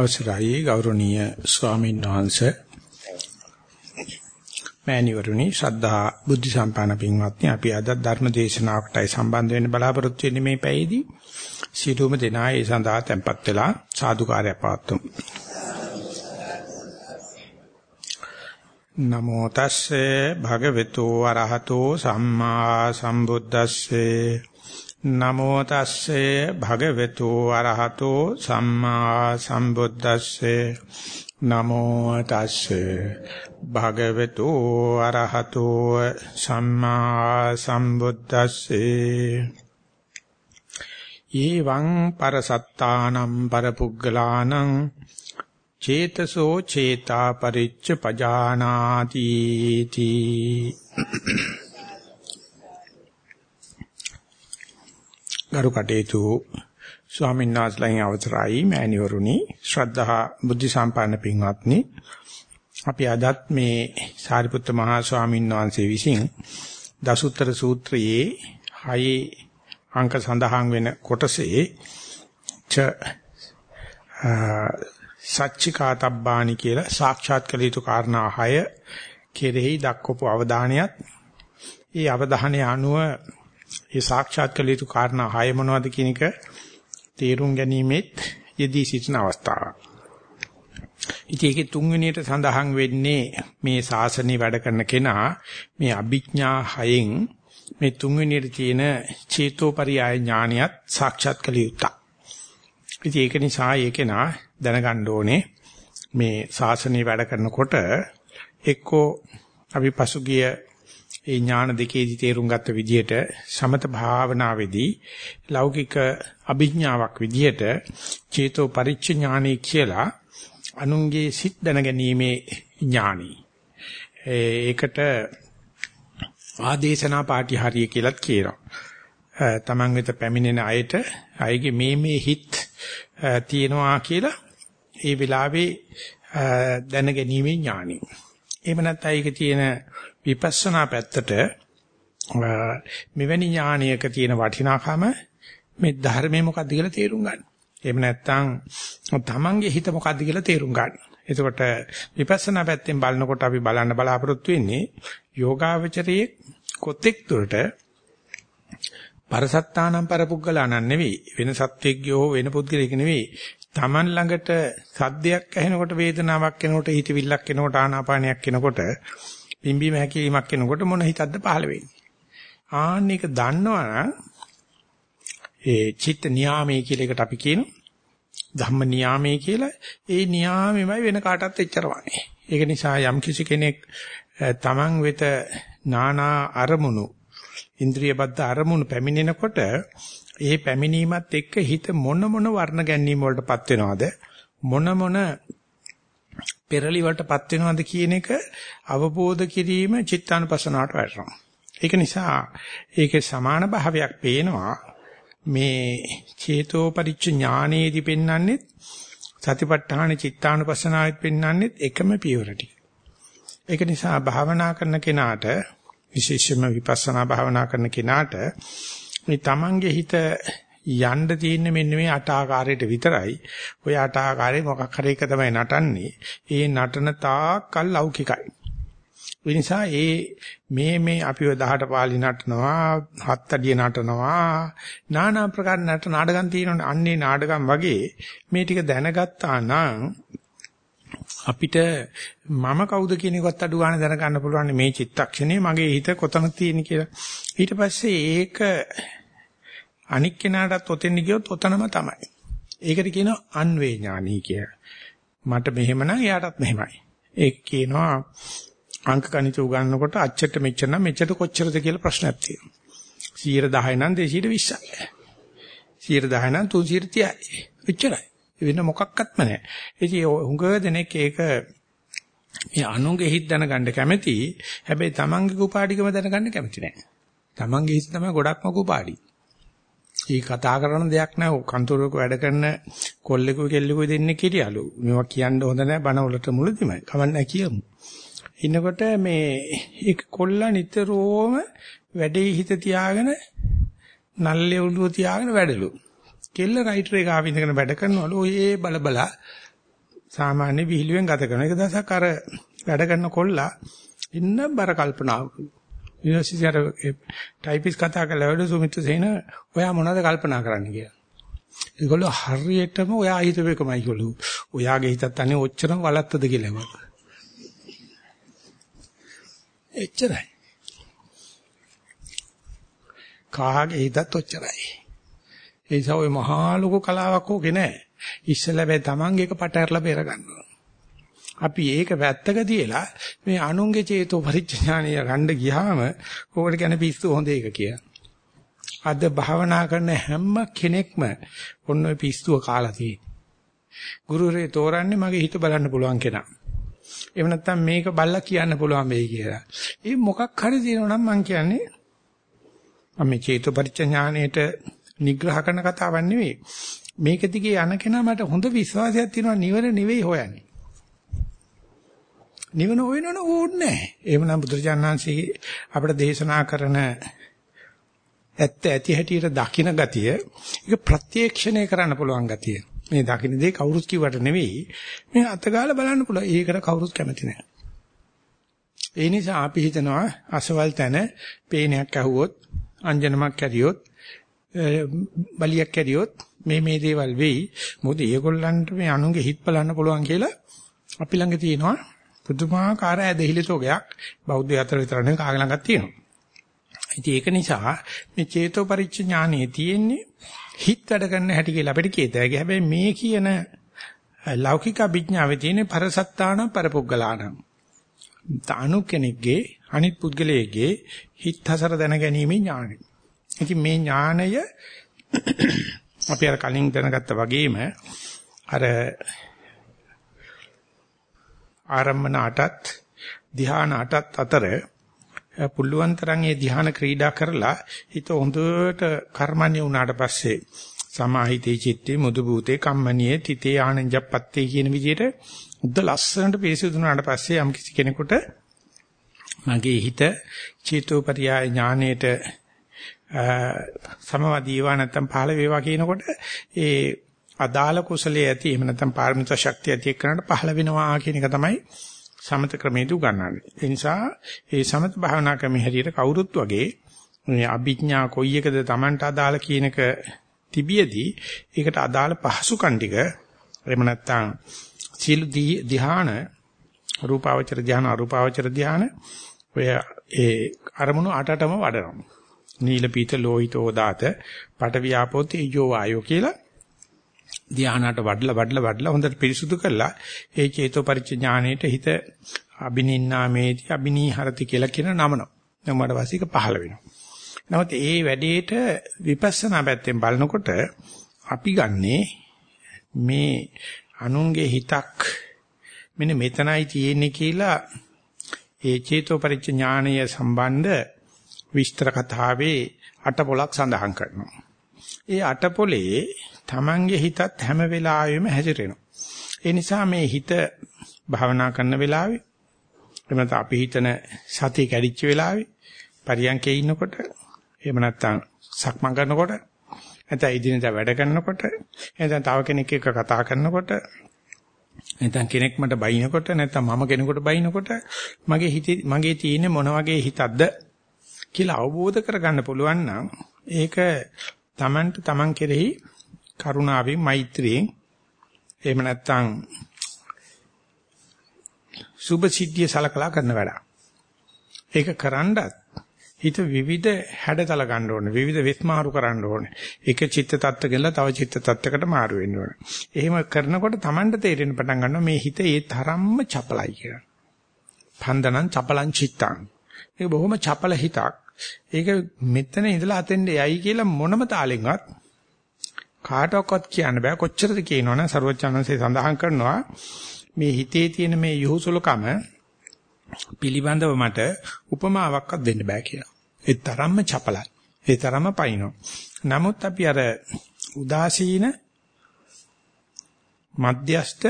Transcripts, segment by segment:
අවසරයි ගෞරවනීය ස්වාමීන් වහන්සේ. මෑණිවරුනි ශ්‍රද්ධා බුද්ධ සම්පන්න පින්වත්නි අපි අද ධර්ම දේශනාවකටයි සම්බන්ධ වෙන්න බලාපොරොත්තු වෙන්නේ මේ පැයේදී. සියලුම දෙනා ඒ සඳහා tempත් වෙලා සාදුකාරය පවත්වමු. නමෝ තස්සේ භගවතු අරහතෝ සම්මා සම්බුද්දස්සේ. නමෝ තස්සේ භගවතු අරහතෝ සම්මා සම්බුද්දස්සේ. නමෝ තස්සේ භගවතු අරහතෝ සම්මා සම්බුද්දස්සේ. ඊවං පරසත්තානම් පරපුග්ගලානං චේතසෝ චේතා පරිච්ඡ පජානාති තී ගරු කටේතු ස්වාමීන් වහන්සේලාගේ අවසරයි මෑණිවරුනි. ශ්‍රද්ධා බුද්ධ සම්පන්න පින්වත්නි. අපි අදත් මේ සාරිපුත්ත මහා ස්වාමීන් වහන්සේ විසින් දසුත්තර සූත්‍රයේ හයේ අංක සඳහන් වෙන කොටසේ ච සච්චිකාතබ්බානි කියලා සාක්ෂාත් කළ යුතු කාරණා 6 කෙරෙහි දක්වපු අවධානයත් ඒ අවධානය අනුව ඒ සාක්ෂාත් කළ යුතු කාරණා 6 මොනවද කියන එක තේරුම් ගැනීමෙත් යෙදී සිටින අවස්ථාවක්. ඉතින් ඒකේ තුන්වෙනියට සඳහන් වෙන්නේ මේ ශාසනය වැඩ කරන කෙනා මේ අභිඥා හයෙන් මේ තුන්වෙනියට තියෙන චේතෝපරියාය ඥානියත් සාක්ෂාත් කළ යුතුයි. ඉතින් ඒක නිසා ඒකේනා දැනගන්න ඕනේ මේ ශාසනය වැඩ කරනකොට එක්කෝ අපි පසුගිය ඒ ඥාන දෙකේදී තේරුම් ගත්ත විදිහට සමත භාවනාවේදී ලෞකික අභිඥාවක් විදිහට චේතෝ පරිච්ඡ ඥානයි කියලා අනුන්ගේ සිත් දැනගැනීමේ ඥානයි. ඒකට ආදේශනා පාටිහාරිය කියලාත් කියනවා. තමන් වෙත පැමිණෙන අයට අයගේ මේ මේ හිත් තියෙනවා කියලා ඒ වෙලාවේ දැනගැනීමේ ඥානයි. එහෙම නැත්නම් ඒක තියෙන විපස්සනා පැත්තට මෙවැනි ඥානයක තියෙන වටිනාකම මේ ධර්මයේ මොකද්ද කියලා තේරුම් ගන්න. එහෙම නැත්නම් තමන්ගේ හිත මොකද්ද කියලා තේරුම් ගන්න. එතකොට විපස්සනා පැත්තෙන් බලනකොට අපි බලන්න බලාපොරොත්තු වෙන්නේ යෝගාවචරයේ කොතෙක් දුරට පරසත්තානම් පරපුග්ගලානන් නෙවෙයි වෙන සත්වෙක්ගෝ වෙන පුද්ගලෙක් නෙවෙයි Taman ළඟට සද්දයක් ඇහෙනකොට වේදනාවක් එනකොට හිතවිල්ලක් එනකොට ආනාපානයක් එනකොට පිම්බීම හැකිලීමක් එනකොට මොන හිතක්ද පහළ වෙන්නේ? ආන්න එක දන්නවනම් ඒ චිත්ත නියාමයේ කියලා එකට අපි කියනවා. ධම්ම නියාමයේ කියලා. ඒ නියාමෙමයි වෙන කාටවත් එච්චරවන්නේ ඒක නිසා යම් කිසි කෙනෙක් Taman වෙත නානා අරමුණු ඉන්ද්‍රිය බද්ධ අරමුණු පැමිණෙනකොට ඒ පැමිණීමත් එක්ක හිත මොන මොන වර්ණ ගැනීම වලටපත් වෙනවද? මොන මොන පෙරලි වලටපත් වෙනවද කියන එක අවබෝධ කිරීම චිත්තානුපස්සනාවට වැටෙනවා. ඒක නිසා ඒකේ සමාන භාවයක් පේනවා මේ චේතෝපරිච්ඡ ඥානයේදී පෙන්වන්නේ සතිපට්ඨාන චිත්තානුපස්සනාවෙත් පෙන්වන්නේ එකම පියවරටි. ඒක නිසා භාවනා කරන කෙනාට විශේෂයෙන්ම විපස්සනා භාවනා කරන කෙනාට මේ තමන්ගේ හිත යන්න තියෙන්නේ මෙන්න මේ අට ආකාරයට විතරයි. ඔය අට ආකාරයේ මොකක් හරි එක තමයි නටන්නේ. ඒ නටන තාක්කල් ලෞකිකයි. ඒ නිසා ඒ මේ මේ අපිව 18 පාළි නටනවා, හත් අඩිය නටනවා, নানা ප්‍රකාර නට නාඩගම් තියෙනවනේ. අන්නේ නාඩගම් වගේ මේ ටික දැනගත්තා නම් අපිට මම කවුද කියන එකත් අඩු ගන්න දැනගන්න පුළුවන් මේ චිත්තක්ෂණේ මගේ හිත කොතන තියෙන කියලා. ඊට පස්සේ ඒක අනික් කෙනාටත් ඔතෙන් ගියොත් ඔතනම තමයි. ඒකට කියනවා අන්වේ ඥානී කියලා. මට මෙහෙමනම් එයාටත් මෙහෙමයි. ඒක කියනවා අංක ගණිත උගන්වනකොට අච්චට මෙච්චර නම් මෙච්චර කොච්චරද කියලා ප්‍රශ්නයක් තියෙනවා. 110 නම් 220යි. 110 නම් 330යි. එච්චරයි. වෙන මොකක්වත්ම නැහැ. ඉතින් හුඟ දෙනෙක් ඒක මේ අනුන්ගේ හිත දැනගන්න කැමති. හැබැයි තමන්ගේ කුපාඩිකම දැනගන්න කැමති නැහැ. තමන්ගේ හිත තමයි ගොඩක්ම කුපාඩි. ඒ කතා කරන දෙයක් නෑ. කන්තරුවක වැඩ කරන කොල්ලෙකුයි කෙල්ලෙකුයි දෙන්නේ කිරියලු. මේවා කියන්න හොඳ නෑ බන වලට මුලදිමයි. කවන්න කියමු. ඉන්නකොට මේ ඒ කොල්ලා නිතරම වැඩේ හිත තියාගෙන නල්ලේ ඔළුව තියාගෙන වැඩලු. කෙල්ල රයිටර් එක ආව ඉඳගෙන වැඩ කරනවලු ඔය බලබලා සාමාන්‍ය විහිළුවෙන් ගත කරන එක දවසක් අර වැඩ කරන කොල්ලා ඉන්න බර කල්පනාවක යුනිවර්සිටි අර ටයිපිස් කතා කරලා වැඩ සුමිත් සේන ඔයා මොනවද කල්පනා කරන්නේ කියලා. ඒගොල්ලෝ හරියටම ඔයා හිතපේකමයි ඒගොල්ලෝ. ඔයාගේ හිතත් අනේ ඔච්චරම වලත්තද කියලා මම. එච්චරයි. කාගේ හිතත් ඔච්චරයි. ඒ නිසා ඔය මහා ලොකු කලාවක් ඕකේ නෑ. ඉස්සෙල්ලා බෑ තමන්ගේ එක පටහැරලා බේර ගන්නවා. අපි ඒක වැත්තක තියලා මේ අනුන්ගේ චේතෝ පරිඥාණය ගන්න ගියාම ඕකට කියන්නේ පිස්සු හොඳ එක කියලා. අද භාවනා කරන හැම කෙනෙක්ම ඔන්න ඔය පිස්සුව කාලා තියෙනවා. ගුරුරේ තෝරන්නේ මගේ හිත බලන්න පුළුවන් කෙනා. එහෙම නැත්නම් මේක බල්ලා කියන්න පුළුවන් වෙයි කියලා. ඒ මොකක් හරි තියෙනවා නම් මම කියන්නේ මම මේ චේතෝ පරිඥාණයට නිග්‍රහ කරන කතාවක් නෙවෙයි. මේක දිගේ යන කෙනා මට හොඳ විශ්වාසයක් තියෙනවා නිවන නෙවෙයි හොයන්නේ. නිවන හොයනවන ඕනේ නැහැ. එහෙමනම් බුදුරජාණන්සේ අපිට දේශනා කරන ඇත්ත ඇති හැටියට දකින ගතිය ඒක ප්‍රත්‍යක්ෂණය කරන්න පුළුවන් ගතිය. මේ දකින්න දේ කවුරුත් කිව්වට නෙවෙයි මේ අතගාලා බලන්න පුළුවන්. ඒකට කවුරුත් කැමති නැහැ. ඒ නිසා අපි හිතනවා අසවල් තැන පේනයක් ඇහුවොත් අංජනමක් කැරියොත් බලියක් කැරියොත් මේ මේ දේවල් වෙයි. මොකද ඒගොල්ලන්ට මේ අනුන්ගේ හිත් බලන්න පුළුවන් කියලා අපි ළඟ තියෙනවා පුදුමාකාර ඇදහිලිතෝගයක් බෞද්ධ අතර විතර නෙවෙයි කාගේ ළඟක් තියෙනවා. ඉතින් ඒක නිසා මේ චේතෝ පරිච්ඡ තියෙන්නේ හිත වැඩ කරන හැටි කියලා අපිට කියතයි. හැබැයි මේ කියන ලෞකික අභිඥාවේ තියෙන පරසත්තාන පරපොග්ගලාන. තානු කෙනෙක්ගේ අනිත් පුද්ගලයෙක්ගේ හිත හසර දැනගැනීමේ ඥානය. ඉතින් මේ ඥානය අපි අර කලින් දැනගත්තා වගේම අර ආරම්මන අටත් ධ්‍යාන අටත් අතර පුළුවන් තරම් ඒ ධ්‍යාන ක්‍රීඩා කරලා හිත හොඳට කර්මන්නේ වුණාට පස්සේ සමාහිතේ චිත්තේ මුදු භූතේ කම්මනියේ තිතේ ආනංජප්පත්තේ කියන විදිහට උද්ද ලස්සනට පිරිසිදුනාට පස්සේ යම් කිසි කෙනෙකුට මගේ හිත චේතෝපරියාය ඥාණයට සමවදීවා නැත්තම් පහළ වේවා කියනකොට ඒ අදාළ කුසලයේ ඇති එහෙම නැත්තම් පාරමිතා ශක්තිය ඇති එක්කනට පහළ වෙනවා කියන එක තමයි සමත ක්‍රමයේදී උගන්වන්නේ. ඒ නිසා මේ සමත භාවනා ක්‍රමයේ හැටියට කවුරුත් වගේ මේ අභිඥා කොයි එකද Tamanට අදාළ කියන එක තිබියදී ඒකට අදාළ පහසුකම් ටික එහෙම නැත්තම් සීල ධ්‍යාන රූපාවචර ධ්‍යාන අරූපාවචර ධ්‍යාන ඔය ඒ අරමුණු අටටම වඩනවා. නීල පීත ලෝහිතෝ දාත පට වියාපෝ තේජෝ වායෝ කියලා ධානාට වඩලා වඩලා වඩලා හොඳට පිරිසුදු කරලා ඒ චේතෝ පරිඥාණයට හිත අබිනින්නාමේති අබිනීහරති කියලා කියන නමන. නමඩ වාසික පහළ වෙනවා. නමුත් ඒ වැඩේට විපස්සනා පැත්තෙන් බලනකොට අපි ගන්නේ මේ අනුන්ගේ හිතක් මෙන්න මෙතනයි තියෙන්නේ කියලා ඒ චේතෝ පරිඥාණය සම්බන්ධ විස්තර කතාවේ අටපොලක් සඳහන් කරනවා. ඒ අටපොලේ Tamange හිතත් හැම වෙලාවෙම හැසිරෙනවා. ඒ නිසා මේ හිත භාවනා කරන වෙලාවේ එමෙතන අපි හිතන සතිය කැඩිච්ච වෙලාවේ පරියන්කේ ඉන්නකොට එහෙම නැත්නම් සක්මන් කරනකොට නැත්නම් ඉදිනදා වැඩ කරනකොට නැත්නම් තව කෙනෙක් එක්ක කතා කරනකොට නැත්නම් කෙනෙක් මට බයිනකොට නැත්නම් මම කෙනෙකුට බයිනකොට මගේ හිතේ මගේ තියෙන මොන වගේ හිතක්ද කියලා අවබෝධ කරගන්න පුළුවන් නම් ඒක Tamanට Taman කෙරෙහි කරුණාවෙන් මෛත්‍රියෙන් එහෙම නැත්නම් සුභ සිද්ධිය සලකලා කරන වැඩ. ඒක කරන්නත් හිත විවිධ හැඩතල ගන්න ඕනේ විවිධ වෙස්මාරු කරන්න ඕනේ. එක චිත්ත tattකෙල්ල තව චිත්ත tattකට මාරු වෙන්න ඕනේ. එහෙම කරනකොට Tamanට තේරෙන්න පටන් ගන්නවා මේ හිත ඒ තරම්ම චපලයි කියලා. පන්දනං චපලං චිත්තං. ඒක බොහොම චපල හිතක්. ඒක මෙතන ඉඳලා අතෙන්ද යයි කියලා මොනම තාලෙන්වත් කාටවත් කියන්න බෑ කොච්චරද කියනවනම් ਸਰවචනන්සේ සඳහන් කරනවා මේ හිතේ තියෙන මේ යහුසුලකම පිළිබඳව මට උපමාවක්වත් දෙන්න බෑ කියලා. ඒ තරම්ම චපලයි. ඒ තරම්ම පයින්නවා. නමුත් අපි අර උදාසීන මධ්‍යස්ත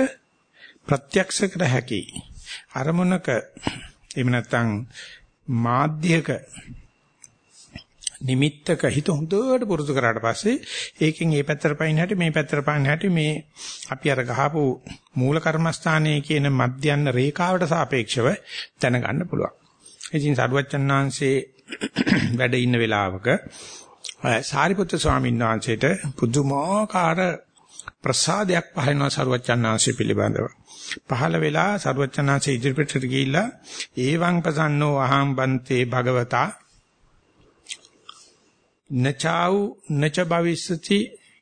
ප්‍රත්‍යක්ෂ කර හැකි අරමුණක එහෙම නැත්නම් මාධ්‍යක නිමිත්තක හිත හොඳට පුරුදු කරාට පස්සේ ඒකෙන් මේ පැත්තට පයින් හැටි මේ පැත්තට පයින් හැටි මේ අපි අර ගහපු මූල කර්මස්ථානයේ කියන මධ්‍යන්න රේඛාවට සාපේක්ෂව දැනගන්න පුළුවන්. ඉතින් සරුවච්චන්හන්සේ වැඩ ඉන්න වෙලාවක සාරිපුත්‍ර ස්වාමීන් වහන්සේට පුදුමාකාර ප්‍රසාදයක් පහළනවා සරුවච්චන්හන්සේ පිළිබඳව. පහළ වෙලා සරුවච්චන්හන්සේ ඉදිරිපිටට ගිහිල්ලා ඒවං පසන්නෝ අහං බන්තේ භගවතා නචාව් නච භවිස්සති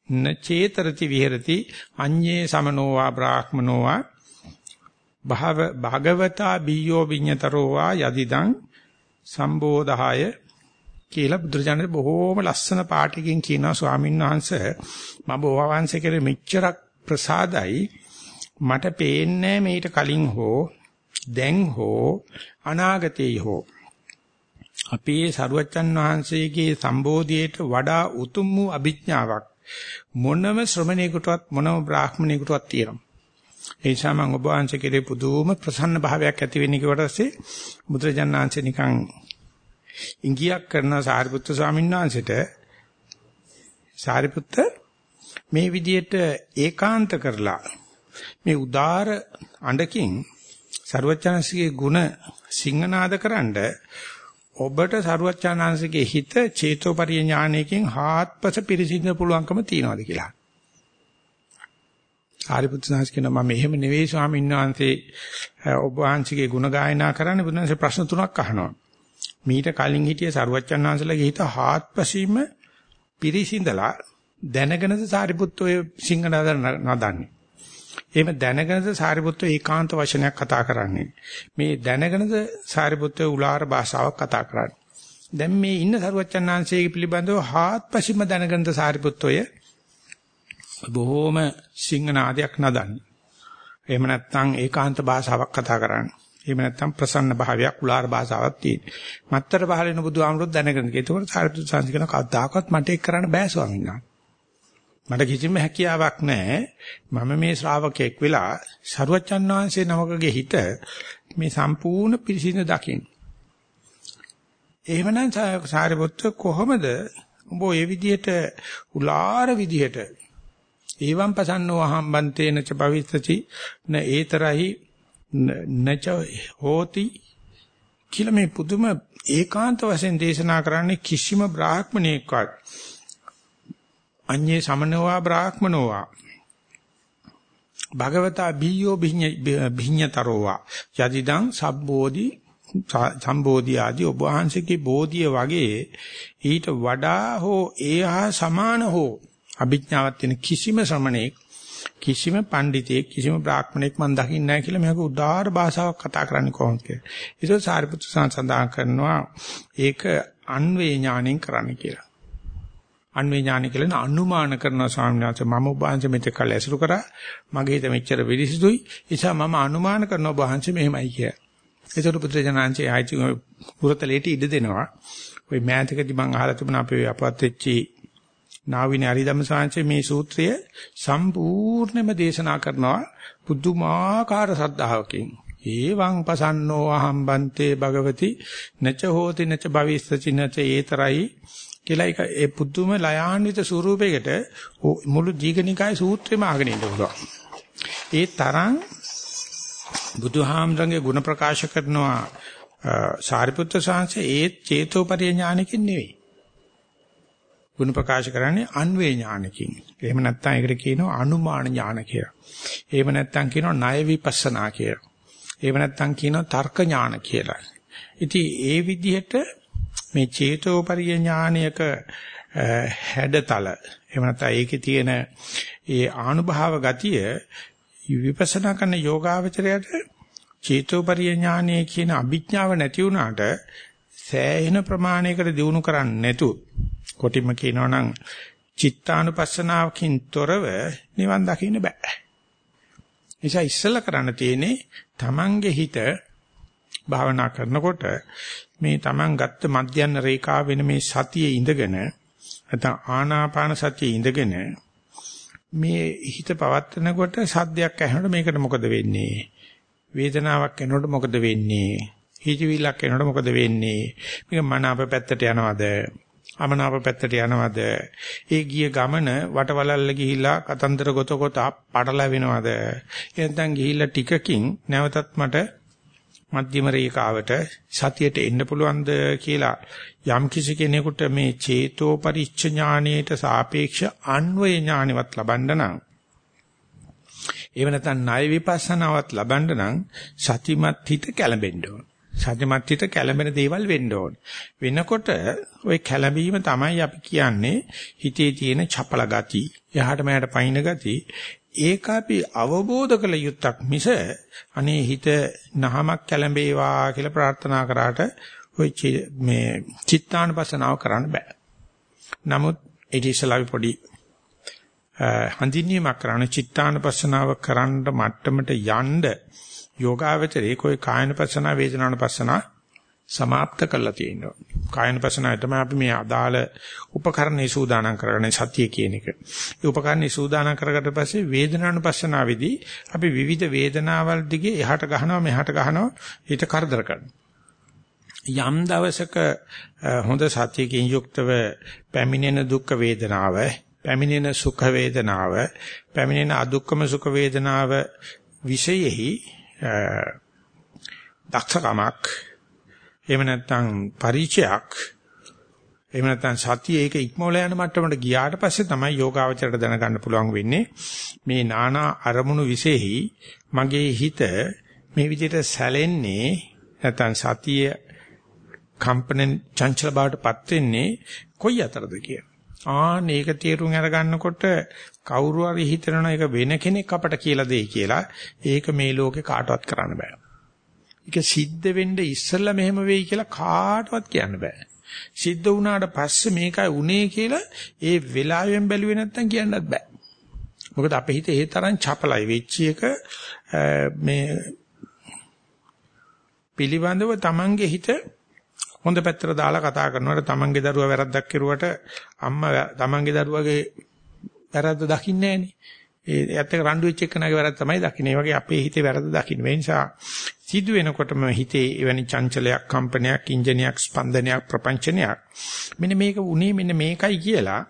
නචේතරති විහෙරති අඤ්ඤේ සමනෝවා බ්‍රාහ්මනෝවා භව භගවතා බියෝ විඤ්ඤතරෝවා යදිදං සම්බෝධාය කියලා බුදුරජාණන් බොහෝම ලස්සන පාඨකින් කියනවා ස්වාමීන් වහන්සේ. මම බෝවංශ කෙරේ මෙච්චරක් ප්‍රසාදයි. මට පේන්නේ මේට කලින් හෝ දැන් හෝ අනාගතේ හෝ. අපේ සරුවච්චන් වහන්සේගේ සම්බෝධියට වඩා උතුම් වූ අභිඥාවක් මොනම ශ්‍රමණේකටවත් මොනම බ්‍රාහ්මණේකටවත් තියෙනවා. ඒ නිසා මම ඔබ වහන්සේ කෙරේ පුදුම ප්‍රසන්න භාවයක් ඇති වෙන්නේ කියලා පස්සේ බුදුරජාණන් වහන්සේ නිකන් ඉංගියක් කරන සාරිපුත්‍ර ස්වාමීන් වහන්සේට සාරිපුත්‍ර මේ විදියට ඒකාන්ත කරලා මේ උදාර අඬකින් ਸਰවචනසිකේ ಗುಣ සිංහනාද කරන්න ඔබට සරුවච්චානාංශගේ හිත චේතෝපරිය ඥානයකින් හාත්පස පිරිසිදු පුළුවන්කම තියනවාද කියලා. ආරිපුත්‍රනාස් කියන මම එහෙම නෙවෙයි ස්වාමීන් වහන්සේ ඔබ වහන්සේගේ ගුණ ගායනා කරන්න බුදුන්සේ ප්‍රශ්න තුනක් අහනවා. මීට කලින් හිටිය සරුවච්චානාංශලගේ හිත හාත්පසීම පිරිසිඳලා දැනගෙනද සාරිපුත් ඔය සිංහනාද නදන්නේ. එහෙම දැනගෙනද සාරිපුත්‍ර ඒකාන්ත වචනයක් කතා කරන්නේ. මේ දැනගෙනද සාරිපුත්‍ර උලාර භාෂාවක් කතා කරන්නේ. දැන් මේ ඉන්න සරුවච්චන්හන්සේගේ පිළිබඳව හාත්පසින්ම දැනගෙනද සාරිපුත්‍රය බොහෝම සිංහනාදයක් නදන්නේ. එහෙම නැත්නම් ඒකාන්ත භාෂාවක් කතා කරන්නේ. එහෙම නැත්නම් ප්‍රසන්න භාවයක් උලාර භාෂාවක් තියෙන. මත්තර පහලින බුදුහාමුදුරුවෝ දැනගෙන. ඒකෝට සාරිපුත්‍ර සංසිකන කවදාකවත් මට ඒක කරන්න බෑ ස්වාමීන් වහන්සේ. මට කිසිම හැකියාවක් නැහැ. මම මේ ශ්‍රාවකෙක් වෙලා සරුවච්චන් වහන්සේ නමකගේ හිත මේ සම්පූර්ණ පිළිසිඳ දකින්න. එහෙමනම් සාරිපුත්‍ර කොහොමද උඹ ඒ විදිහට උලාර විදිහට ඒවම් පසන්නෝ අහම්බන්තේන ච භවිස්සති න ඒතරයි නච හෝති කියලා මේ පුදුම ඒකාන්ත වශයෙන් දේශනා කරන්නේ කිසිම බ්‍රාහ්මණයෙක්වත් අඤ්ඤේ සමනෝවා බ්‍රාහ්මනෝවා භගවතා බියෝ භිඤ්ඤතරෝවා යදිදං සබ්බෝධි සම්බෝධි ආදී ඔබ වහන්සේගේ බෝධිය වගේ ඊට වඩා හෝ ඒහා සමාන හෝ අභිඥාවක් තියෙන කිසිම ශ්‍රමණෙක් කිසිම පඬිතෙක් කිසිම බ්‍රාහ්මණෙක් මම දකින්නේ නැහැ කියලා මේක උදාාර භාෂාවක් කතා කරන්නේ කොහොමද කියලා. ඒක සාරිපුත්‍ර සඳහන් කරනවා ඒක අන්වේ ඥාණයෙන් කරන්න කියලා. අන්වේ ඥාන කියලා අනුමාන කරනවා ස්වාමීන් වහන්සේ මම ඔබ වහන්සේ මෙතෙක් කල් ඇසුරු කරා මගේ හිත මෙච්චර විරිසිදුයි නිසා මම අනුමාන කරනවා ඔබ වහන්සේ මෙහෙමයි කිය. ඒතර පුත්‍රජනංශේ ආයිති පුරතලේට ඉඩ දෙනවා. ওই මෑතකදී මම අහලා තිබුණා අපේ අපවත් වෙච්චි නාවිනේ හරිදම සාංශේ මේ සූත්‍රය සම්පූර්ණයෙන්ම දේශනා කරනවා පුදුමාකාර සද්ධාවකින්. ඒවං පසන්නෝ අහම්බන්තේ භගවති නච හෝති නච භවිස්සති නච ඒතරයි කියලා ඒක ඒ පුදුම ලයාන්විත ස්වරූපයකට මුළු දීඝනිකාය සූත්‍රෙම අහගෙන ඉන්න පුළුවන්. ඒ තරම් බුදුහාමරංගේ ගුණ ප්‍රකාශ කරනවා සාරිපුත්‍ර සාංශේ ඒ චේතෝපරිය ඥානකින් නෙවෙයි. ගුණ ප්‍රකාශ කරන්නේ අන්වේ ඥානකින්. එහෙම නැත්නම් ඒකට කියනවා අනුමාන ඥාන කියලා. එහෙම නැත්නම් කියනවා ණය විපස්සනා කියලා. එහෙම නැත්නම් කියනවා තර්ක ඥාන කියලා. ඉතින් ඒ විදිහට මේ චේතෝපරිය ඥානයක හැඩතල එහෙම නැත්නම් ඒකේ තියෙන ඒ ආනුභාව ගතිය විපස්සනා කරන යෝගාවචරයට චේතෝපරිය ඥානයේ කියන අභිඥාව නැති වුණාට සෑහෙන ප්‍රමාණයකට දිනු කරන්නේ නැතු කොටිම කියනවා නම් චිත්තානුපස්සනාවකින් තොරව නිවන් දකින්න බෑ. නිසා ඉස්සෙල්ලා කරන්න තියෙන්නේ Tamange හිත භාවනා කරනකොට මේ Taman ගත්ත මධ්‍යන්න රේඛාව වෙන මේ සතියේ ඉඳගෙන නැත්නම් ආනාපාන සතියේ ඉඳගෙන මේ හිත පවත්නකොට සද්දයක් ඇහෙනකොට මේකට මොකද වෙන්නේ වේදනාවක් එනකොට මොකද වෙන්නේ හිතවිල්ලක් එනකොට මොකද වෙන්නේ මේක මන අප පැත්තට යනවද අමනාප පැත්තට යනවද? ඒ ගිය ගමන වටවලල්ල ගිහිලා කතන්දර ගොත ගොත පටලැවෙනවද? එතෙන් ගිහිල්ලා ටිකකින් නැවතත් මට මධ්‍යම රේඛාවට සතියට එන්න පුළුවන්ද කියලා යම් කිසි කෙනෙකුට මේ චේතෝ පරිච්ඡ ඥානයට සාපේක්ෂ අන්වය ඥානවත් ලබන්න නම් එහෙම නැත්නම් ණය විපස්සනාවත් ලබන්න නම් සතිමත් හිත කැළඹෙන්න ඕන. සතිමත් හිත කැළඹෙන දේවල් වෙන්න ඕන. වෙනකොට ওই කැළඹීම තමයි අපි කියන්නේ හිතේ තියෙන චපල ගති, යහට මෑට පයින් ගති. ඒක අපි අවබෝධ කළ යුත්තක් මිස අනේ හිත නහමක් කැළඹේවා කියලා ප්‍රාර්ථනා කරාට ওই මේ චිත්තානුපස්සනාව කරන්න බෑ. නමුත් ඒ ඉස්සලාවි පොඩි හඳින්වීමක් කරන චිත්තානුපස්සනාව කරන්න මට්ටමට යන්න යෝගාවචරේ કોઈ කායනුපස්සනා වේදනානුපස්සනා સમાપ્ત කරලා තියෙනවා. කායනුපස්සනාව තමයි අපි මේ අදාළ උපකරණේ සූදානම් කරගන්නේ සතිය කියන එක. ඒ උපකරණේ සූදානම් කරගත්ත පස්සේ වේදනානුපස්සනාවේදී අපි විවිධ වේදනාවල් දිගේ එහාට ගහනවා මෙහාට ගහනවා ඊට කරදර කරනවා. යම් දවසක හොඳ සතියකින් යුක්තව පැමිණෙන දුක් වේදනාව පැමිණෙන සුඛ වේදනාව පැමිණෙන අදුක්කම සුඛ වේදනාව විශේෂෙහි දක්ෂකමක් එහෙම නැත්නම් පරිචයක් එහෙම නැත්නම් සතිය ඒක ඉක්මවල යන මට්ටමට ගියාට පස්සේ තමයි යෝගාවචරයට දැනගන්න පුළුවන් වෙන්නේ මේ නානා අරමුණු විශේෂෙහි මගේ හිත මේ විදිහට සැලෙන්නේ නැත්නම් සතිය කම්පන චංචල බවටපත් වෙන්නේ කොයි අතරද කියලා. ආන්න ඒක තේරුම් අරගන්නකොට කවුරු හරි හිතනවා ඒක වෙන කෙනෙක් අපට කියලා දෙයි කියලා ඒක මේ ලෝකේ කාටවත් කරන්න බෑ. ඒක සිද්ධ වෙන්න ඉස්සෙල්ලා මෙහෙම වෙයි කියලා කාටවත් කියන්න බෑ. සිද්ධ වුණාට පස්සේ මේකයි උනේ කියලා ඒ වෙලාවෙන් බැලුවේ නැත්තම් කියන්නත් බෑ. මොකද අපේ හිතේ ඒ තරම් චපලයි වෙච්ච එක මේ පිළිබඳව Tamange හිත හොඳ පැත්තට දාලා කතා කරනකොට තමන්ගේ දරුවා වැරද්දක් කෙරුවට අම්මා තමන්ගේ දරුවගේ වැරද්ද දකින්නේ නැහනේ. ඒ ඇත්ත රණ්ඩු වෙච්ච එකනගේ වැරද්ද තමයි දකින්නේ. ඒ වගේ අපේ හිතේ වැරද්ද දකින්න. ඒ නිසා සිදු වෙනකොටම හිතේ එවැනි චංචලයක්, කම්පනයක්, ඉන්ජිනයක්, ස්පන්දනයක්, ප්‍රපංචනයක් මෙන්න මේක උනේ මෙන්න මේකයි කියලා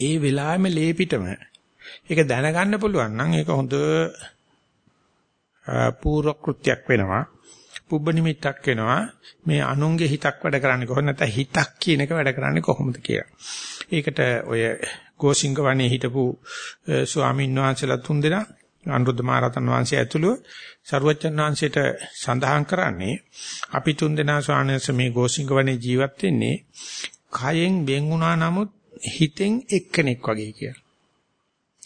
ඒ වෙලාවෙම ලේපිටම ඒක දැනගන්න පුළුවන් නම් ඒක හොඳ පූර්ව කෘත්‍යයක් වෙනවා. පුබ්බ නිමිත්තක් වෙනවා මේ අනුන්ගේ හිතක් වැඩ කරන්නේ කොහොමද නැත්නම් හිතක් කියන එක වැඩ කරන්නේ කොහොමද කියලා. ඒකට ඔය ගෝසිංග වනේ හිටපු ස්වාමීන් වහන්සේලා තුන්දෙනා අනුරුද්ධ මහරහතන් වහන්සේ ඇතුළුව සරුවච්චන් වහන්සේට සඳහන් කරන්නේ අපි තුන්දෙනා ස්වාමීන් මේ ගෝසිංග වනේ ජීවත් වෙන්නේ කයෙන් වෙන් වුණා නමුත් හිතෙන් එක්කෙනෙක් වගේ කියලා.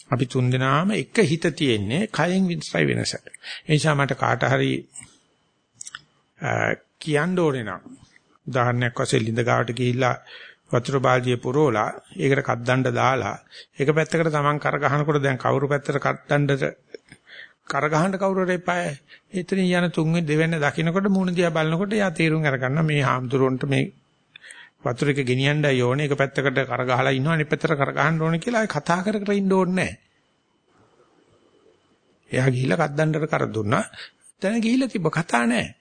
අපි තුන්දෙනාම එක හිත තියෙන්නේ කයෙන් විතරයි වෙනස. ඒ නිසා මට කාට හරි කියන්න ඕනේ නම් උදාහරණයක් වශයෙන් ලිඳ ගාවට ගිහිල්ලා වතුර බාල්දිය පුරවලා ඒකට කද්දණ්ඩ දාලා ඒක පැත්තකට තමන් කර ගහනකොට දැන් කවුරු පැත්තට කද්දණ්ඩට කර ගහන්න කවුරුර එපායි. එතන යන තුන්වෙනි දෙවෙනි දකින්නකොට මූණ දිහා බලනකොට යා තීරුම් අරගන්න මේ හාමුදුරන්ට මේ වතුර එක ගෙනියන්නයි ඕනේ. ඒක පැත්තකට කර ගහලා ඉන්නවා අනිත් පැත්තට කර ගහන්න ඕනේ කියලා ඒ කතා කර කර ඉන්න ඕනේ නැහැ. එයා ගිහිල්ලා කද්දණ්ඩට කර දුන්නා. දැන් ගිහිල්ලා තිබ්බ කතා නැහැ.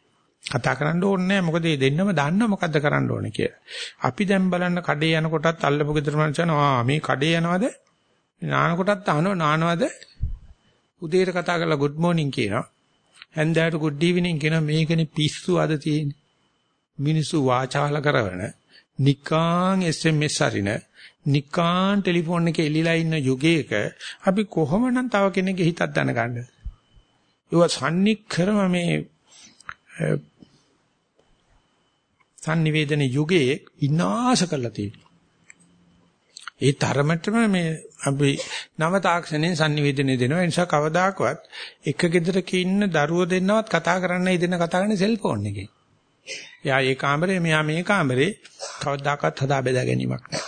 කතා කරන්න ඕනේ නැහැ මොකද මේ දෙන්නම දන්නා මොකද්ද කරන්න ඕනේ කියලා. අපි දැන් බලන්න කඩේ යනකොටත් අල්ලපු ගෙදර මනුස්සයන ආ මේ කඩේ යනවද? නාන කොටත් අහනවා නානවද? උදේට කතා කරලා good morning කියනවා. හැන්දෑවට good evening කියනවා මේකනේ පිස්සු අද තියෙන්නේ. මිනිස්සු වාචාල කරවන නිකාන් SMS හරින නිකාන් ටෙලිෆෝන් එකේ එලිලා ඉන්න යුගයක අපි කොහොමනම් තව කෙනෙක්ගේ හිතක් දැනගන්නද? ඒවා සම්නික්‍රම මේ sannivedana යුගයේ විනාශ කරලා තියෙනවා. ඒ තරමටම මේ අපි නව තාක්ෂණයෙන් sannivedana දෙනවා. ඒ නිසා කවදාකවත් එක ගෙදරක ඉන්න දරුවෝ දෙන්නවත් කතා කරන්නයි දෙන්න කතා කරන්නේ සෙල්ෆෝන් එකේ. එයා ඒ කාමරේ මෙයා මේ කාමරේ කවදාකවත් හදා බෙදා ගැනීමක් නැහැ.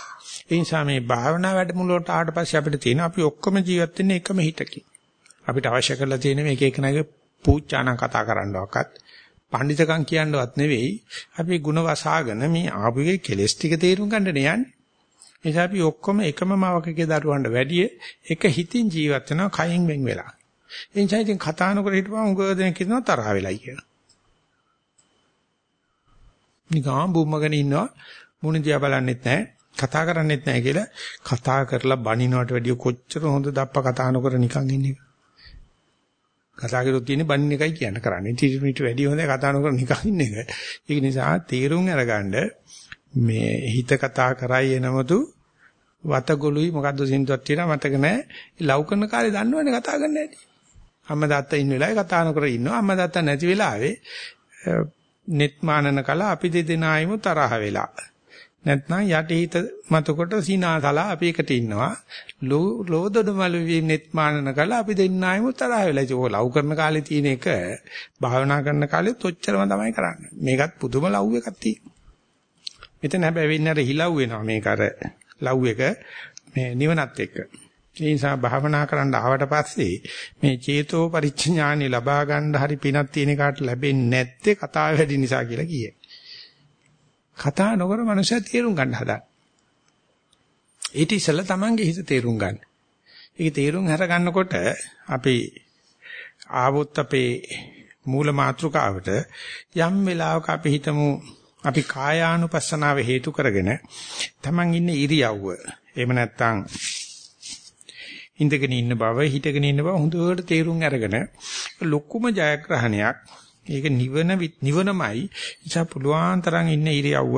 ඒ නිසා මේ භාවනා වැඩමුළුවට ආවට පස්සේ අපිට තියෙන අපි ඔක්කොම ජීවත් වෙන්නේ එකම හිතකින්. අපිට අවශ්‍ය කරලා තියෙන මේක එකනගේ පූජානම් කතා කරන්නවක්වත් පඬිතකම් කියනවත් නෙවෙයි අපි ಗುಣ වසාගෙන මේ ආපුගේ කෙලස් ටික තේරුම් ගන්න යන්නේ. නිසා අපි ඔක්කොම එකම මවකගේ දරුවන්ට වැඩිය එක හිතින් ජීවත් වෙනවා කයින් වෙන් වෙලා. ඒ නිසා ඉතින් කතා නොකර හිටපුවම උගදෙන කියනවා තරහ වෙලයි කියලා. නිකම් බුම්මගෙන ඉන්නවා මුණ දිහා බලන්නෙත් නැහැ. කතා කරන්නෙත් නැහැ කියලා කතා කරලා බනිනවට වැඩිය කොච්චර හොඳ දප්ප කතා නොකර නිකන් ඉන්න එක. කතා කරොත් තියෙන්නේ බනින්න එකයි කියන්න කරන්නේ. ඊට වැඩිය හොඳ කතා නොකර නිකන් ඉන්න එක. ඒක නිසා තීරුම් අරගන්න මේ හිත කතා කරයි එනමුතු වතගොළුයි මොකද්ද සින්දුවක් තියෙනවා මතක නැහැ. ලව් කරන කාලේ දන්නවනේ කතා කරන්න ඇති. අම්මා තාත්තා ඉන්න වෙලාවේ කතා නොකර ඉන්නවා. අම්මා තාත්තා නැති වෙලාවේ net මානන කල අපි දෙදෙනායිම තරහ වෙලා. නැත්නම් යටිහිත මතකොට සීනාසලා අපි එකට ඉන්නවා. ලෝදොඩ මළු වී net මානන කල අපි දෙන්නායිම තරහ වෙලා. ඒක ලව් කරන කාලේ තියෙන එක භාවනා කරන කාලෙත් ඔච්චරම තමයි කරන්නේ. මේකත් පුදුම ලව් එකක් තියෙනවා. මෙතන හැබැයි වෙන්නේ අර හිලව් වෙනවා මේක අර ලව් එක මේ නිවනත් එක්ක. ඒ නිසා භාවනා කරන්න ආවට පස්සේ මේ චේතෝ පරිඥානෙ ලබා ගන්න හරි පිනක් තියෙන කාට ලැබෙන්නේ නැත්තේ කතාව වැඩි නිසා කියලා කියයි. කතා නොකර මනුස්සය තේරුම් ගන්න හදා. ඊට ඉස්සෙල්ලා Tamange හිත තේරුම් ගන්න. ඒක තේරුම් අර ගන්නකොට අපි ආවොත් අපේ මූල මාතෘකාවට යම් වෙලාවක අපි හිතමු අපි කායානුපස්සනාව හේතු කරගෙන Taman ඉන්න ඉරියව්ව එහෙම නැත්නම් ඉඳගෙන ඉන්න බව හිටගෙන ඉන්න බව හොඳට තේරුම් අරගෙන ලොකුම ජයග්‍රහණයක් ඒක නිවන නිවනමයි. ඉතින් පුළුවන් තරම් ඉන්න ඉරියව්ව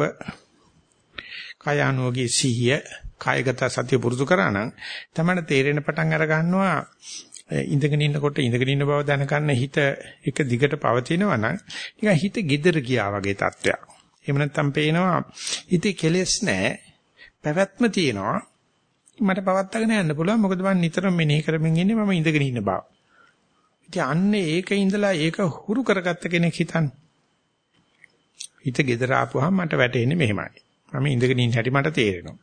කයanoගේ සිහිය කායගත සතිය පුරුදු කරා නම් තමයි තේරෙන පටන් අර ගන්නවා. ඉඳගෙන ඉන්නකොට ඉඳගෙන ඉන්න බව දැනගන්න හිත එක දිගට පවතිනවා නම් නිකන් හිත gedera ගියා වගේ තත්ත්වයක්. එහෙම නැත්නම් පේනවා හිතේ කෙලෙස් නැහැ. පැවැත්ම තියෙනවා. මට පවත්වාගෙන යන්න පුළුවන්. මොකද මම නිතරම මෙනෙහි කරමින් ඉන්නේ මම ඉඳගෙන ඉන්න බව. ඉතින් අන්නේ ඒක ඉඳලා ඒක හුරු කරගත්ත කෙනෙක් හිතන්න. හිත gedara ආපුවාම මට වැටෙන්නේ මෙහෙමයි. මම ඉඳගෙන ඉන්න හැටි මට තේරෙනවා.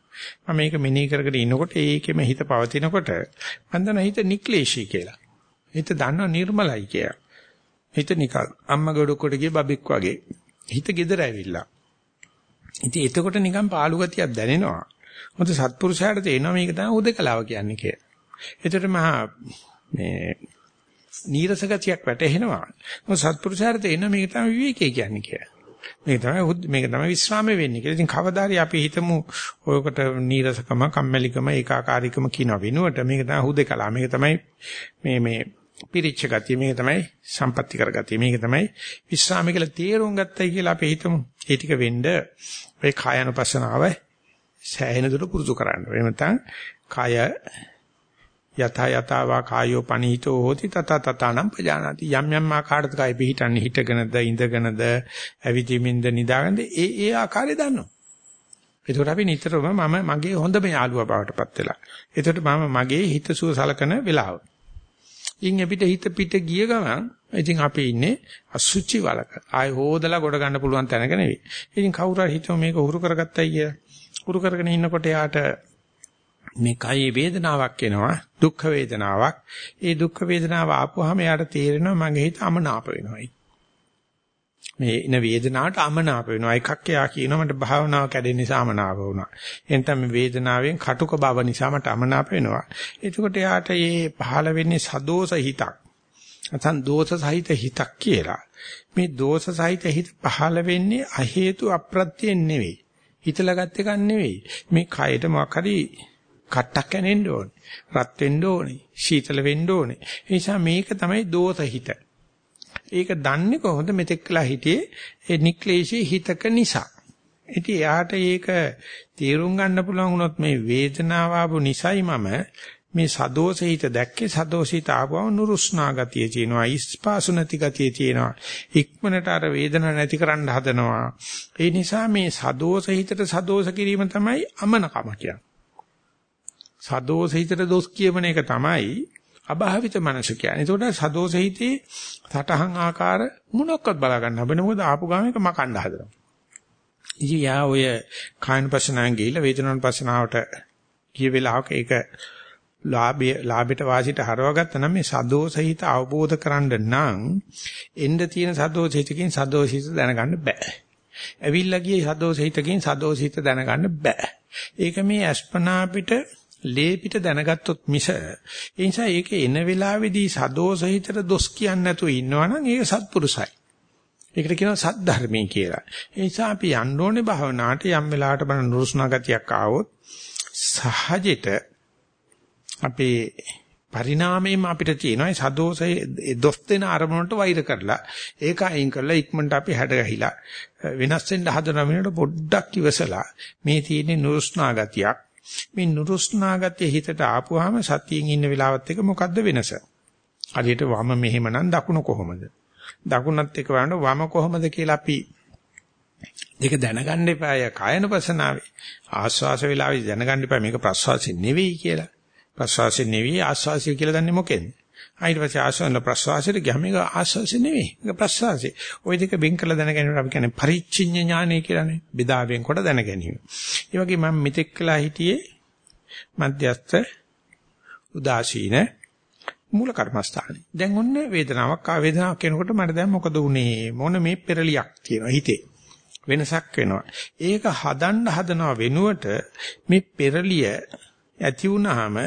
මම මේක මෙනෙහි කරගෙන ඉන්නකොට ඒකෙම හිත පවතිනකොට මම දන්නවා හිත නික්ලේශී කියලා. හිත දන්නවා නිර්මලයි කියලා. හිත නිකන් අම්මා ගොඩකට ගිය බබෙක් වගේ. හිත gedara ඇවිල්ලා. ඉතින් එතකොට නිකන් පාළු ගතියක් දැනෙනවා. මොකද සත්පුරුෂයාට තේරෙනවා මේක තමයි උදකලාව කියන්නේ කියලා. එතකොට මහා මේ නීරස ගතියක් වැටෙනවා. මොකද සත්පුරුෂයාට තේරෙනවා මේක තමයි විවේකී කියන්නේ කියලා. මේක තමයි මේක තමයි විස්රාමය වෙන්නේ කියලා. ඉතින් කවදාරි අපි හිතමු ඔයකට නීරසකම, කම්මැලිකම, ඒකාකාරීකම කියන වෙනුවට මේක තමයි හුදකලා. මේක තමයි මේ මේ පිරිච්ච ගතිය මේක තමයි සම්පත්‍ති කරගතිය මේක තමයි විස්රාමය කියලා තේරුම් ගත්තයි කියලා අපි හිතමු ඒ ටික වෙන්න ඔය කායනුපස්සනාව සෑහෙන දුර පුරුදු කරන්න. එහෙම නැත්නම් කය යත යතවා කායෝ පනීතෝ හෝති තත තතනම් පජානාති යම් යම් ආකාරයකට කය පිහිටන්නේ හිටගෙනද ඉඳගෙනද ඇවිදිමින්ද නිදාගෙනද ඒ ඒ ආකාරය දන්නවා. ඒකට අපි නිතරම මම මගේ හොඳම යාළුවා බවට පත් වෙලා. ඒකට මම මගේ හිතසුව සලකන වෙලාව. ඉන් අපිට හිත පිට ගිය ගමන් ඉතින් අපි ඉන්නේ අසුචි වලක. ආය හොදලා ගොඩ ගන්න පුළුවන් තැනක නෙවෙයි. ඉතින් කවුරු හරි හිතුව මේක හුරු කරගත්තයි කියලා. හුරු කරගෙන ඉන්නකොට යාට මේ කයේ වේදනාවක් එනවා දුක් වේදනාවක්. ඒ දුක් වේදනාව ආපුවාම යාට තේරෙනවා මගේ හිත අමනාප වෙනවා මේ ඉන වේදනාවට අමනාප වෙනවා. එකක් එයා කියනවා මට භාවනාව කැඩෙන නිසා අමනාප වුණා. එතන මේ වේදනාවෙන් කටුක බව නිසා මට අමනාප වෙනවා. එතකොට යාට මේ පහළ වෙන්නේ සදෝෂ හිතක්. නැත්නම් දෝෂ සහිත හිතක් කියලා. මේ දෝෂ සහිත හිත පහළ වෙන්නේ අ හේතු අප්‍රත්‍යයෙන් නෙවෙයි. හිතලා ගත්ත එකක් නෙවෙයි. මේ කයට මොකක් හරි කට්ටක් කැනෙන්න ඕනේ. රත් වෙන්න ඕනේ. සීතල වෙන්න ඕනේ. ඒ නිසා මේක තමයි දෝෂ හිත. ඒක දන්නේ කොහොමද මෙතෙක් කළා හිටියේ ඒ නික්ලේශී හිතක නිසා. ඉතින් එයාට ඒක තේරුම් ගන්න පුළුවන් වුණොත් මේ වේදනාව ආපු නිසයි මම මේ සදෝෂ හිත දැක්කේ සදෝෂ හිත ආවම නුරුස්නා ගතිය තියෙනවා ඉස්පාසු නැති ගතිය තියෙනවා ඉක්මනට අර වේදනාව නැති කරන්න හදනවා ඒ නිසා මේ සදෝෂ හිතට සදෝෂ කිරීම තමයි අමනකම කියන්නේ සදෝසිතට දොස් කියවන එක තමයි අභාවිත මනස කියන්නේ. ඒකට සදෝසිතේ සටහන් ආකාර මොනක්වත් බලා ගන්න බෑ. මොකද ආපු ගාම එක මකන්න හදනවා. ඉතින් යා ඔය කායන පස්සනාන් ගිහිල්ලා වේදනාන පස්සනාවට ගිය වෙලාවක ඒක ලාභය ලාභයට වාසියට හරවගත්තා නම් මේ සදෝසිත අවබෝධ කරන්න නම් එන්න තියෙන සදෝසිතකින් සදෝසිත දැනගන්න බෑ. ඇවිල්ලා ගියේ සදෝසිතකින් සදෝසිත දැනගන්න බෑ. ඒක මේ අස්පනා පිට ලේ පිට දැනගත්තොත් මිස ඒ නිසා ඒක එන වෙලාවේදී සදෝස හිතට දොස් කියන්නේ නැතුව ඉන්නවනම් ඒක සත්පුරුසයි. ඒකට කියනවා සද්ධර්මී කියලා. ඒ නිසා අපි යන්න ඕනේ භවනාට යම් වෙලාවට බලන නුරුස්නා ගතියක් ආවොත් සහජෙට අපේ පරිණාමයෙන් අපිට තියෙනවා සදෝසයේ දොස් දෙන අරමුණට වෛර කරලා ඒක අයින් කරලා ඉක්මනට අපි හැඩ ගහිලා වෙනස් වෙන්න හදන මිනිහට පොඩ්ඩක් ඉවසලා මේ තියෙන නුරුස්නා ගතියක් මේ නුරුස්නා ගතිය හිතට ආපුවාම සතියෙන් ඉන්න වෙලාවත් එක මොකද්ද වෙනස? හරියට වම මෙහෙමනම් දකුණ කොහොමද? දකුණත් එක වරන වම කොහොමද කියලා අපි දෙක දැනගන්න එපාය කායනපසනාවේ ආස්වාස වෙලාවේ දැනගන්න එපා. මේක ප්‍රස්වාසය නෙවෙයි කියලා. ප්‍රස්වාසය නෙවෙයි ආස්වාසය කියලා දන්නේ මොකෙන්ද? ඊට පස්සේ ආස්වාන ප්‍රස්වාසයට ගියාම ඒක ආස්වාසය නෙවෙයි. ඒක ප්‍රස්වාසය. ওই දෙක වෙන් කළ දැන ගැනීමට අපි කියන්නේ පරිච්ඡින්න ඥානය කියලානේ. බෙදාවෙන් කොට දැන ගැනීම. ඒ වගේ මම මෙතෙක් කළා හිටියේ මධ්‍යස්ථ උදාසීන මූල කර්මස්ථානේ. දැන් ඔන්නේ වේදනාවක් ආ වේදනාවක් එනකොට මට දැන් මොකද උනේ? මොන මේ පෙරලියක් තියෙනවා හිතේ. වෙනසක් වෙනවා. ඒක හදන්න හදනව වෙනුවට මේ පෙරලිය ඇති වුනහම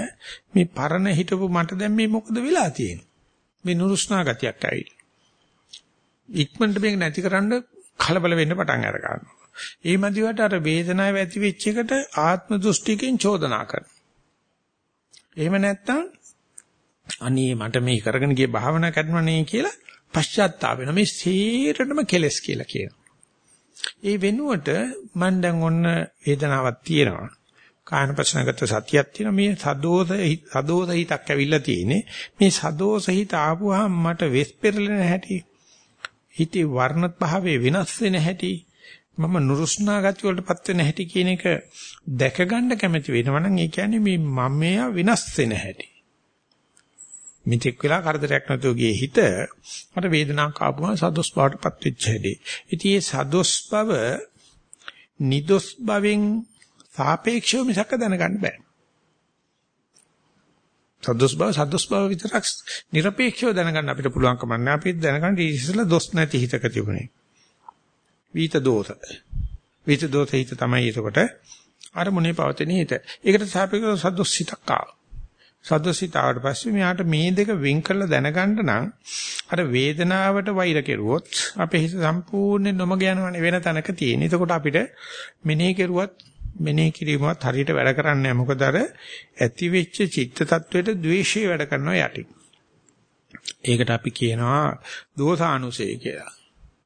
මේ පරණ හිටපු මට දැන් මේ මොකද වෙලා තියෙන්නේ? මේ නුරුස්නා ගතියක් ඇවිල්ලා. ඉක්මනට මේක නැතිකරන්න කලබල වෙන්න පටන් අර ගන්නවා. ඒ මදිවට අර වේදනාව ඇති වෙච්ච එකට ආත්ම දෘෂ්ටිකෙන් චෝදනා කරනවා. එහෙම නැත්නම් අනේ මට මේ කරගෙන ගිය භාවනා කරනවනේ කියලා පශ්චාත්තාප වෙනවා. මේ සීරටම කෙලස් කියලා කියනවා. ඒ වෙනුවට මම දැන් ඔන්න වේදනාවක් තියෙනවා. කායනපසනගත සතියක් තියෙනවා. මේ සදෝස සදෝස හිතක් ඇවිල්ලා තියෙන්නේ. මේ සදෝස හිත ආපුවාම මට වෙස් පෙරලෙන හැටි හිතේ වර්ණ භාවයේ වෙනස් වෙන හැටි මම නුරුස්නා ගති වලටපත් වෙන හැටි කියන එක දැක ගන්න කැමති වෙනවා නම් ඒ කියන්නේ මේ මමයා වෙනස් වෙන හැටි. මිත්‍යක් වෙලා කරදරයක් නැතුව ගියේ හිත මට වේදනාවක් ආපුවම සදොස් බවටපත් වෙච්ච හැටි. ඉතින් මේ සදොස් බව නිදොස් බවෙන් සාපේක්ෂව මිසක දැනගන්න බෑ. සද්දොස් බව සද්දොස් බව විතරක් নিরপেক্ষව දැනගන්න අපිට පුළුවන් කමක් නෑ. අපි දැනගන්න ඉස්සෙල්ලා දොස් නැති හිතක තිබුණේ. විිත දෝෂ. විිත දෝෂ හිත තමයි එතකොට අර මොනේ පවතින හිත. ඒකට සාපේක්ෂව සද්දොස් හිතක් ආවා. සද්දසිත ආවට පස්සේ මෙයාට මේ දෙක වෙන් කරලා දැනගන්න නම් අර වේදනාවට වෛර කෙරුවොත් අපේ හිත සම්පූර්ණයෙන් නොමග යනවනේ වෙන තැනක තියෙන. එතකොට අපිට මෙනෙහි කෙරුවත් මෙනෙහි කිරීමවත් හරියට වැඩ කරන්නේ නැහැ. මොකද අර ඇති වෙච්ච චිත්ත tattweට ද්වේෂය වැඩ කරනවා යටි. ඒකට අපි කියනවා දෝසානුසය කියලා.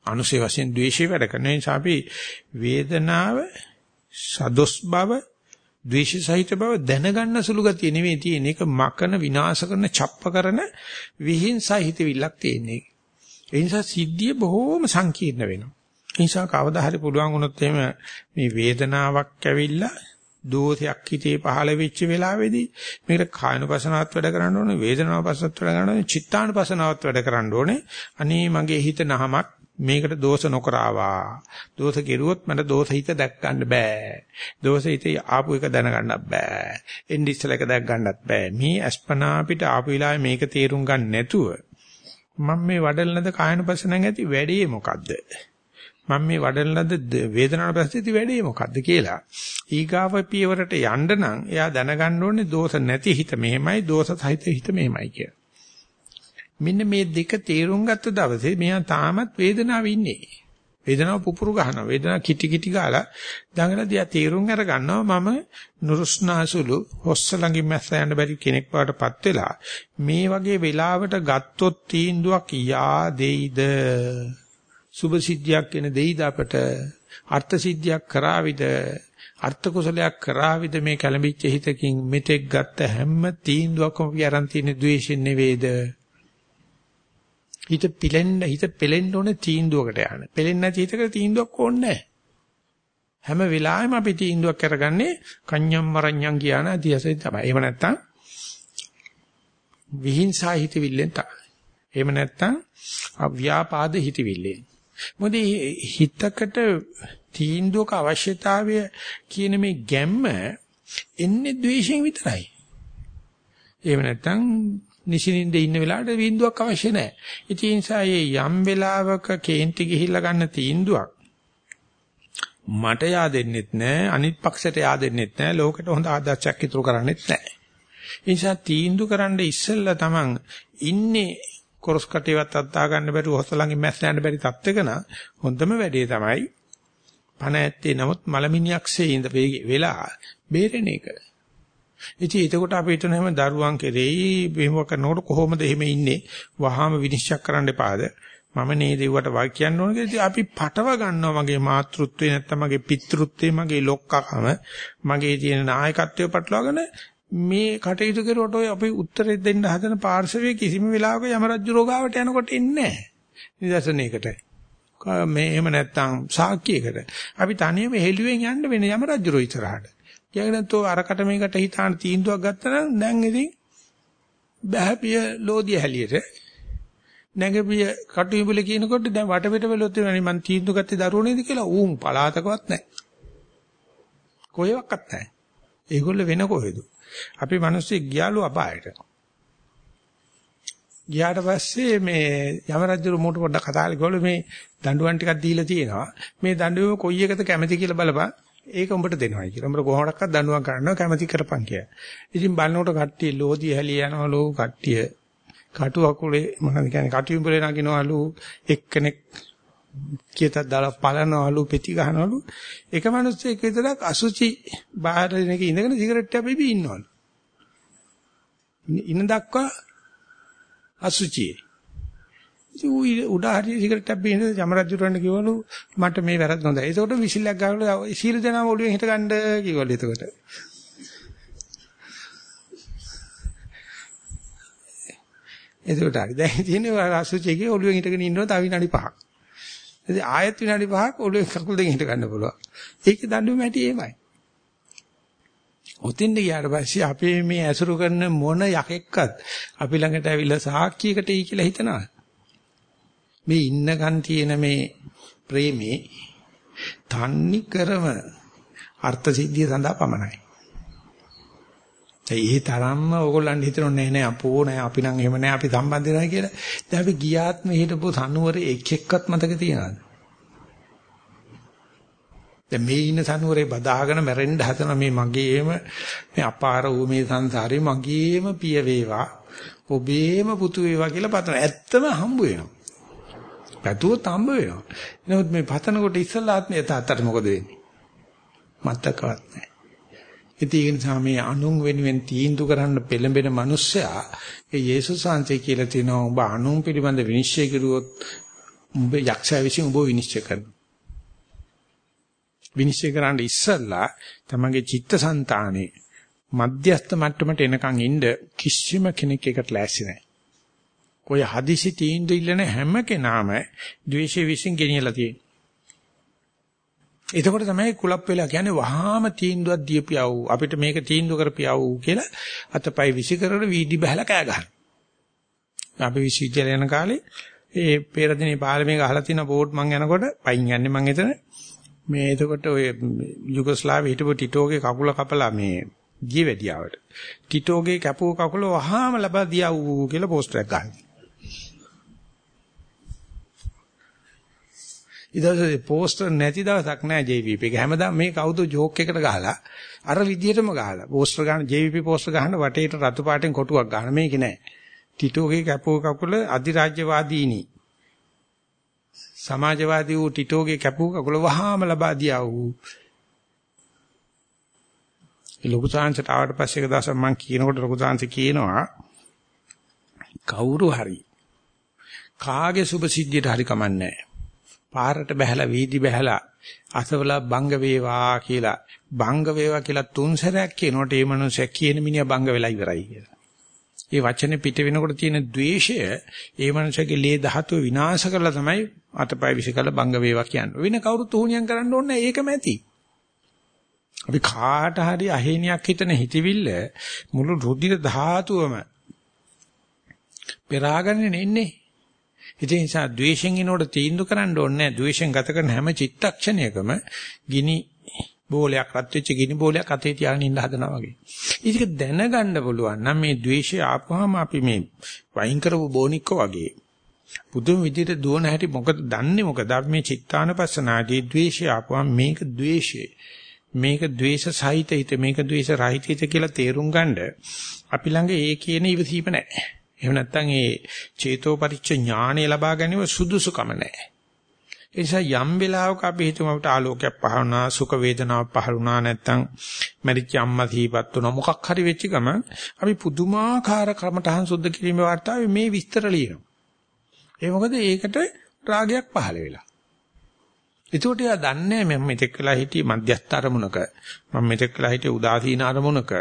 අනුසය වශයෙන් ද්වේෂය වැඩ කරන නිසා අපි වේදනාව සදොස් බව ද්වේෂ සහිත බව දැනගන්න සුළු ගතිය නෙවෙයි තියෙන එක මකන විනාශ කරන ڇප්ප කරන විහිංසා හිතවිල්ලක් තියෙන්නේ. ඒ නිසා සිද්ධිය බොහෝම සංකීර්ණ වෙනවා. නිසා කවදා හරි පුළුවන් වුණොත් එහෙම මේ වේදනාවක් ඇවිල්ලා දෝෂයක් හිතේ පහළ වෙච්ච වෙලාවේදී මේකට කායනුපසනාවත් වැඩ කරන්න ඕනේ වේදනාවපසත් වැඩ කරන්න ඕනේ චිත්තානුපසනාවත් වැඩ කරන්න ඕනේ. අනේ මගේ හිත නහමක් මේකට දෝෂ නොකරවා. දෝෂ කෙරුවොත් මට දෝෂ හිත දැක් ගන්න බෑ. දෝෂ හිත ආපු එක දැනගන්නත් බෑ. එන්න ඉස්සල එක දැක් ගන්නත් බෑ. මේ අස්පනා අපිට ආපු වෙලාවේ මේක තේරුම් ගන්න නැතුව මම මේ වඩලනද කායනුපසනෙන් ඇති වැඩේ මොකද්ද? මම මේ වඩන ලද වේදනාවට පස්සේ වැඩේ මොකද්ද කියලා. ඊගාව පියවරට යන්න නම් එයා දැනගන්න ඕනේ දෝෂ නැති හිත මෙහෙමයි දෝෂ සහිත හිත මෙහෙමයි කියලා. මෙන්න මේ දෙක තේරුම් ගත්ත දවසේ මෙයා තාමත් වේදනාවේ ඉන්නේ. වේදනාව පුපුරු ගන්නවා. වේදනාව කිටි කිටි ගාලා දඟලලා දිහා තේරුම් අර ගන්නවා මම නුරුස්නාසුළු හොස්ස ළඟින් මැස්ස යන්න බැරි කෙනෙක් වඩටපත් වෙලා මේ වගේ වෙලාවට ගත්තොත් තීන්දුවක් යා දෙයිද සුභ සිද්ධියක් එන දෙයිද අපට අර්ථ සිද්ධියක් කරාවිද අර්ථ කුසලයක් කරාවිද මේ කැළඹිච්ච හිතකින් මෙතෙක් ගත්ත හැම තීන්දුවක්ම අපි අරන් තියෙන ද්වේෂයෙන් නෙවෙයිද හිත පිලෙන්න හිත පෙලෙන්න ඕනේ තීන්දුවකට යන්න. පෙලෙන්නේ නැති හිතකට තීන්දුවක් ඕනේ හැම වෙලාවෙම අපි තීන්දුවක් කරගන්නේ කන්‍යම් මරණ්‍යම් කියන අධ්‍යයසය තමයි. එහෙම නැත්නම් විහිංසා හිතවිල්ලෙන් තමයි. එහෙම නැත්නම් අව්‍යාපාද හිතවිල්ලෙන්. මොකද හිතකට තීන්දුවක අවශ්‍යතාවය කියන මේ ගැම්ම එන්නේ ද්වේෂයෙන් විතරයි. එහෙම නැත්නම් නිසින්ින්ද ඉන්න වෙලාවට බින්දුවක් අවශ්‍ය නැහැ. ඉතින් ඒ නිසා යම් වෙලාවක කේන්ති ගිහිල්ලා ගන්න තීන්දුවක් මට yaadෙන්නෙත් නැහැ අනිත් පක්ෂයට yaadෙන්නෙත් නැහැ ලෝකෙට හොඳ ආදර්ශයක් ඉතුරු කරන්නෙත් නැහැ. ඒ නිසා තීන්දුව කරන්න ඉස්සෙල්ලා තමන් ඉන්නේ කොරස් කටේවත් අත්දා ගන්න බැරි හොස්සලංගෙන් මැස් යන්න බැරි තත්ත්වක නම් හොඳම වැඩේ තමයි පණ ඇත්තේ නමුත් මලමිනියක්සේ ඉඳ වෙලා බේරෙන එක. ඉතින් එතකොට අපි හිතන හැම දරුවන් කෙරෙහි මෙහෙම කරනකොට කොහොමද එහෙම ඉන්නේ? වහාම විනිශ්චය කරන්න එපාද? මම නේද ඒවට වා කියන්න ඕන කියලා අපි පටව ගන්නවා මගේ මාතෘත්වේ නැත්තම් මගේ පිතෘත්වේ මගේ ලොක්කකම මගේ තියෙන නායකත්වය පටලවාගෙන මේ කටයුතු කරුවට ඔය අපි උත්තරේ දෙන්න හදන පාර්ශවයේ කිසිම වෙලාවක යම රජු රෝගාවට යනකොට එන්නේ නැහැ. නිදර්ශනයකට. මේ එහෙම නැත්තම් සාක්කියකට. අපි තනියම හෙළුවෙන් යන්න වෙන යම රජු රෝ ඉස්සරහට. කියගෙන තෝ අරකට මේකට හිතාන තීන්දුවක් ගත්තා නම් දැන් ඉතින් බහැපිය ලෝදිය හැලියට නැගපිය කටුයිඹුල කියනකොට දැන් වටපිට වෙලොත් වෙනනි මං තීන්දුව ගත්තේ දරුවෝ නේද කියලා ඌන් පලාතකවත් නැහැ. කොහෙවත් නැහැ. ඒගොල්ලෝ වෙන කොහෙද? අපි මිනිස්සු ගියාලු අපායට. ගියාට පස්සේ මේ යම රජු මොකට පොඩ්ඩක් කතා කරලා මේ දඬුවම් ටිකක් දීලා තියෙනවා. මේ දඬුවම කොයි එකද කැමති කියලා බලපන්. ඒක උඹට දෙනවයි කියලා. උඹට කොහොමඩක්වත් දඬුවම් කරනවා කැමති කරපන් කියලා. ඉතින් බලනකොට කට්ටිය ලෝදි හැලිය යනවලු කට්ටිය කටු අකුලේ මොනවද කියන්නේ කටු උඹලේ නගිනවලු එක්කෙනෙක් කියතක් දාලා පලනවලු පෙති ගහනවලු එක මිනිස්සෙක් විතරක් අසුචි බාහිර දෙනක ඉඳගෙන සිගරට් එක බිබී ඉන්නවලු. ඉන්න දක්වා අසුචි. ඉතින් උඩ හරිය සිගරට් එකක් බින්න ජමරජුරන්ට කිව්වලු මට මේ වැරද්ද හොඳයි. ඒකට විසිල්ලක් ගහලා සීල දෙනාම ඔළුවෙන් හිට ගන්න කිව්වලු එතකොට. එතකොට හරි. දැන් තියෙන්නේ අසුචිගේ ඔළුවෙන් හිටගෙන ඉන්නවා තව විනාඩි 5ක්. ඉතින් ආයෙත් විනාඩි 5ක් ඔළුවෙන් කකුල් දෙකෙන් හිට ගන්න පුළුවන්. ඒක දඬුවම ඇටි එමයයි. ඔතින්ද ගියාට පස්සේ අපේ මේ ඇසුරු කරන මොන යකෙක්වත් අපි ළඟට ඇවිල්ලා සාක්කියකට ඊ කියලා හිතනවා. මේ ඉන්නකන් තියෙන මේ ප්‍රේමේ තන්නි කරම අර්ථ සිද්ධිය සඳහා පමණයි. ඒ තරම්ම ඕගොල්ලන් හිතනෝ නෑ නෑ අපෝ නෑ අපි නම් එහෙම නෑ අපි සම්බන්ධ වෙනවා කියලා. දැන් අපි ගියාත්ම හිටපු සනුවර එක් එක්කත් මතක තියනවාද? දැන් මේ ඉන්න සනුවරේ බදාගෙන මැරෙන්න හදන මේ මගේම මේ අපාර වූ මේ සංසාරේ මගේම පිය වේවා ඔබේම පුතු වේවා කියලා පතන. ඇත්තම හම්බ වෙනවා. පැතුවොත් හම්බ වෙනවා. නමුත් මේ පතනකොට ඉස්සල්ලා ආත්මය තාත්තට මොකද වෙන්නේ? මතකවත් නැහැ. ඉතින් ඒ නිසා මේ අනුන් වෙනුවෙන් තීන්දු කරන්න පෙළඹෙන මිනිස්සයා ඒ යේසුස් වහන්සේ කියලා තිනවා ඔබ අනුන් පිළිබඳ විනිශ්චය කරුවොත් ඔබ යක්ෂයා විසින් ඔබ විනිශ්චය කරනවා. විනිශ්චය කරන්න ඉස්සල්ලා තමගේ චිත්තසංතානේ මධ්‍යස්ථ මට්ටමට එනකන් ඉන්න කිසිම කෙනෙක් එකට ලෑස්ති නැහැ. ඔය හදිසි තීන්දුව ඉල්ලන හැම කෙනාම ද්වේෂය විසින් ගෙනියලා තියෙනවා. එතකොට තමයි කුලප් වෙලා කියන්නේ වහාම තීන්දුවක් දීපියව අපිට මේක තීන්දුව කරපියව කියලා අතපය විසි කරන වීදි බහලා කෑ ගහන. අපි විශ්වවිද්‍යාලය යන කාලේ ඒ පෙරදිනේ පාර්ලිමේක අහලා තියෙන බෝඩ් මං යනකොට පයින් යන්නේ මං එතන මේ එතකොට ඔය යුගොස්ලාවිය හිටපු ටිටෝගේ කකුල කපලා මේ ගිය වැඩියාවට ටිටෝගේ කැපුව කකුල වහාම ලබා දියව් කියලා පෝස්ටරයක් ගහනවා. ඊදවසේ පෝස්ටර් නැති දවසක් නෑ JVP එක. හැමදාම මේ කවුද ජෝක් එකට ගහලා අර විදියටම ගහලා පෝස්ටර් ගන්න JVP පෝස්ටර් ගහන වටේට රතු පාටෙන් කොටුවක් ගන්න මේක නෑ. ටිටෝගේ කැපුව කකුල අධිරාජ්‍යවාදීනි. සමාජවාදී වූ ටිටෝගේ කැපුව කකුල වහාම ලබා දියා වූ ලොකු සාංශට ආවට පස්සේ එක දවසක් මම කියනකොට ලොකු සාංශ කියනවා කවුරු හරි කාගේ සුභ සිද්ධියට හරි කමන්නේ පාරට බහැලා වීදි බහැලා අසවලා බංග වේවා කියලා බංග වේවා කියලා තුන් සැරයක් කියනකොට ඒ මනුස්සයා කියන මිනිහා බංග වෙලා ඉවරයි කියලා. ඒ වචනේ පිට වෙනකොට තියෙන द्वේෂය ඒ මනුස්සයාගේ ලේ ධාතුව විනාශ කරලා තමයි අතපය විසිකලා බංග වේවා කියන්නේ. වෙන කවුරුත් උහුණියම් කරන්න ඕනේ ඒකම ඇති. අපි කාට හරි අහේනියක් හිතන හිතවිල්ල මුළු රුධිර ධාතුවම පෙරාගෙන ඉන්නේ. ඒ නිසා ද්වේෂෙන් එනකොට තීන්දුව කරන්න ඕනේ නැහැ. ද්වේෂෙන් ගත කරන හැම චිත්තක්ෂණයකම ගිනි බෝලයක් රත් වෙච්ච ගිනි බෝලයක් අතේ තියාගෙන ඉන්න හදනවා වගේ. ඒක දැනගන්න පුළුවන් නම් මේ ද්වේෂය ආපුවාම අපි මේ වයින් කරපු බෝනික්ක වගේ පුදුම විදිහට දුවන හැටි මොකද දන්නේ මොකද මේ චිත්තානපස්සනාදී ද්වේෂය ආපුවාම මේක ද්වේෂය මේක ද්වේෂ සහිත හිත මේක ද්වේෂ රහිත හිත කියලා තේරුම් ගන්න අපි ළඟ ඒ කියන ඉවසීම නැහැ. එහෙම නැත්නම් ඒ චේතෝ පරිච්ඡ ඥාණය ලබා ගැනීම සුදුසුකම නැහැ. ඒ නිසා යම් වෙලාවක අපි හිතමු අපිට ආලෝකයක් පහරුණා, සුඛ වේදනාවක් පහරුණා නැත්නම් මරිච්ච අම්මා සීපත් වුණා මොකක් හරි වෙච්ච ගමන් අපි පුදුමාකාර කර්මතහන් සුද්ධ කිරීමේ වார்த்தාවේ මේ විස්තර ලියනවා. ඒ මොකද ඒකට රාගයක් පහළ වෙලා. එතකොට එයා දන්නේ මම මෙතෙක් වෙලා හිටියේ මධ්‍යස්ථ අරමුණක. මම මෙතෙක් වෙලා හිටියේ උදාසීන අරමුණක.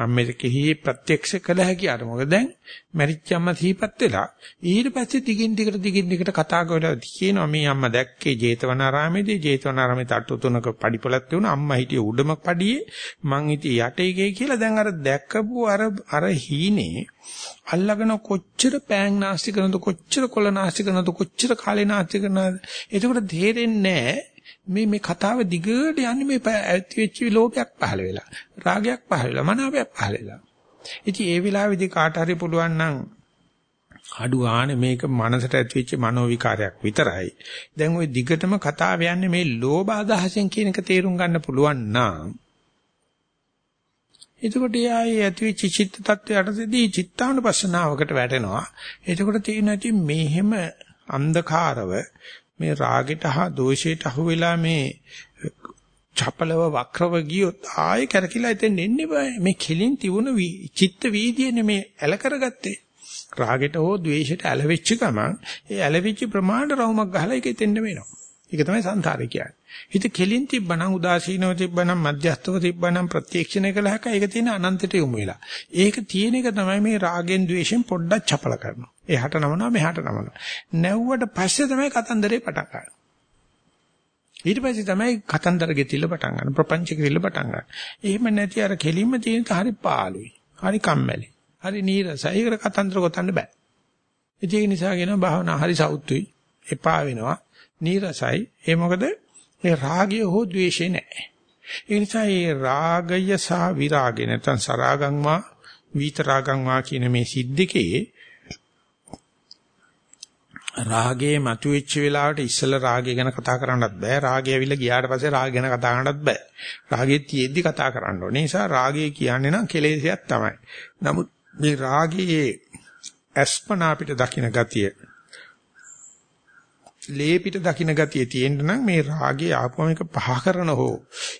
මම මේකෙහි ප්‍රත්‍යක්ෂ කළ හැකි අර මොකද දැන් මැරිච්ච අම්මා සිහිපත් වෙලා ඊට පස්සේ දිගින් දිගට දිගින් දිගට කතා කරලා කියනවා මේ අම්මා දැක්කේ ජේතවනාරාමේදී ජේතවනාරාමේ තට්ටු තුනක පඩිපොලක් තියුණා අම්මා හිටියේ උඩම පඩියේ. මං හිටියේ යට එකේ කියලා දැන් අර දැක්කපු අර අර හීනේ අල්ලගෙන කොච්චර පෑන් නාස්ති කරනද කොච්චර කොළ නාස්ති කරනද කොච්චර කාලේ නාස්ති කරනද එතකොට තේරෙන්නේ නැහැ මේ මේ කතාව දිගට යන්නේ මේ ඇති වෙච්ච ලෝකයක් පහළ වෙලා රාගයක් පහළ වෙලා මනාපයක් පහළ වෙලා ඉතින් ඒ වෙලාවේදී කාට හරි පුළුවන් නම් අඩු ආනේ මේක මනසට ඇතිවෙච්ච මනෝ විකාරයක් විතරයි. දැන් ওই දිගටම කතාව යන්නේ මේ ලෝභ අදහසෙන් කියන එක තේරුම් ගන්න පුළුවන් නම් එතකොට යායි ඇතිවෙච්ච චිත්ත tattවයටදී චිත්තානුපස්සනාවකට වැටෙනවා. එතකොට තේිනවා ඉතින් මෙහෙම අන්ධකාරව මේ රාගෙට හා දෝෂයට අහු වෙලා මේ චපලව වක්‍රව ගියොත් ආයෙ කරකිලා එතෙන් එන්නේ බෑ. මේ කෙලින් තිබුණ චිත්ත වීදියනේ මේ ඇල කරගත්තේ. රාගෙට හෝ ද්වේෂයට ඇලවෙච්ච ගමන් ඒ ඇලවිච්ච ප්‍රමාණයට රවුමක් ගහලා ඒක එතෙන්ද වෙනවා. ඒක තමයි සංසාරේ කියන්නේ. හිත කෙලින් තිබ්බනම් උදාසීනව තිබ්බනම් මධ්‍යස්තව තිබ්බනම් ප්‍රත්‍යක්ෂණය කළ හැක ඒක තියෙන අනන්තයට යොමු වෙලා. ඒක තියෙන එක තමයි මේ රාගෙන් ද්වේෂෙන් පොඩ්ඩක් චපල කරනවා. එහාට නමනවා මෙහාට නමනවා. නැව්වට පස්සේ තමයි කතන්දරේ පටන් ගන්න. ඊට පස්සේ තමයි කතන්දර ගෙතිල පටන් ගන්න. ප්‍රපංච ගෙතිල පටන් ගන්න. එහෙම නැති අර කෙලින්ම තියෙන හරි පාළුයි. හරි කම්මැලි. හරි නීරසයි. ඒකට කතන්දර ගොතන්න බෑ. ඒක නිසා කියනවා භාවනා හරි සෞතුයි. එපා වෙනවා. නීරසයි. ඒ මොකද මේ රාගය හෝ ද්වේෂය නැහැ. ඒ නිසා මේ රාගය සහ විරාගය නැත්නම් සරාගං වා විතරාගං වා කියන මේ සිද්දකේ රාගේ මතුවෙච්ච වෙලාවට ඉස්සෙල්ලා රාගය ගැන කතා කරන්නත් බෑ. රාගය ඇවිල්ලා ගියාට පස්සේ රාගය ගැන කතා කරන්නත් බෑ. රාගේ තියෙද්දි කතා කරන්න ඕනේ. නිසා රාගය කියන්නේ නම් කෙලෙසයක් තමයි. නමුත් මේ රාගයේ අස්පනා අපිට දකින්න ගතිය ලේ පිට දකින්න ගතිය තියෙන්න නම් මේ රාගයේ ආපුවම එක පහ කරන හෝ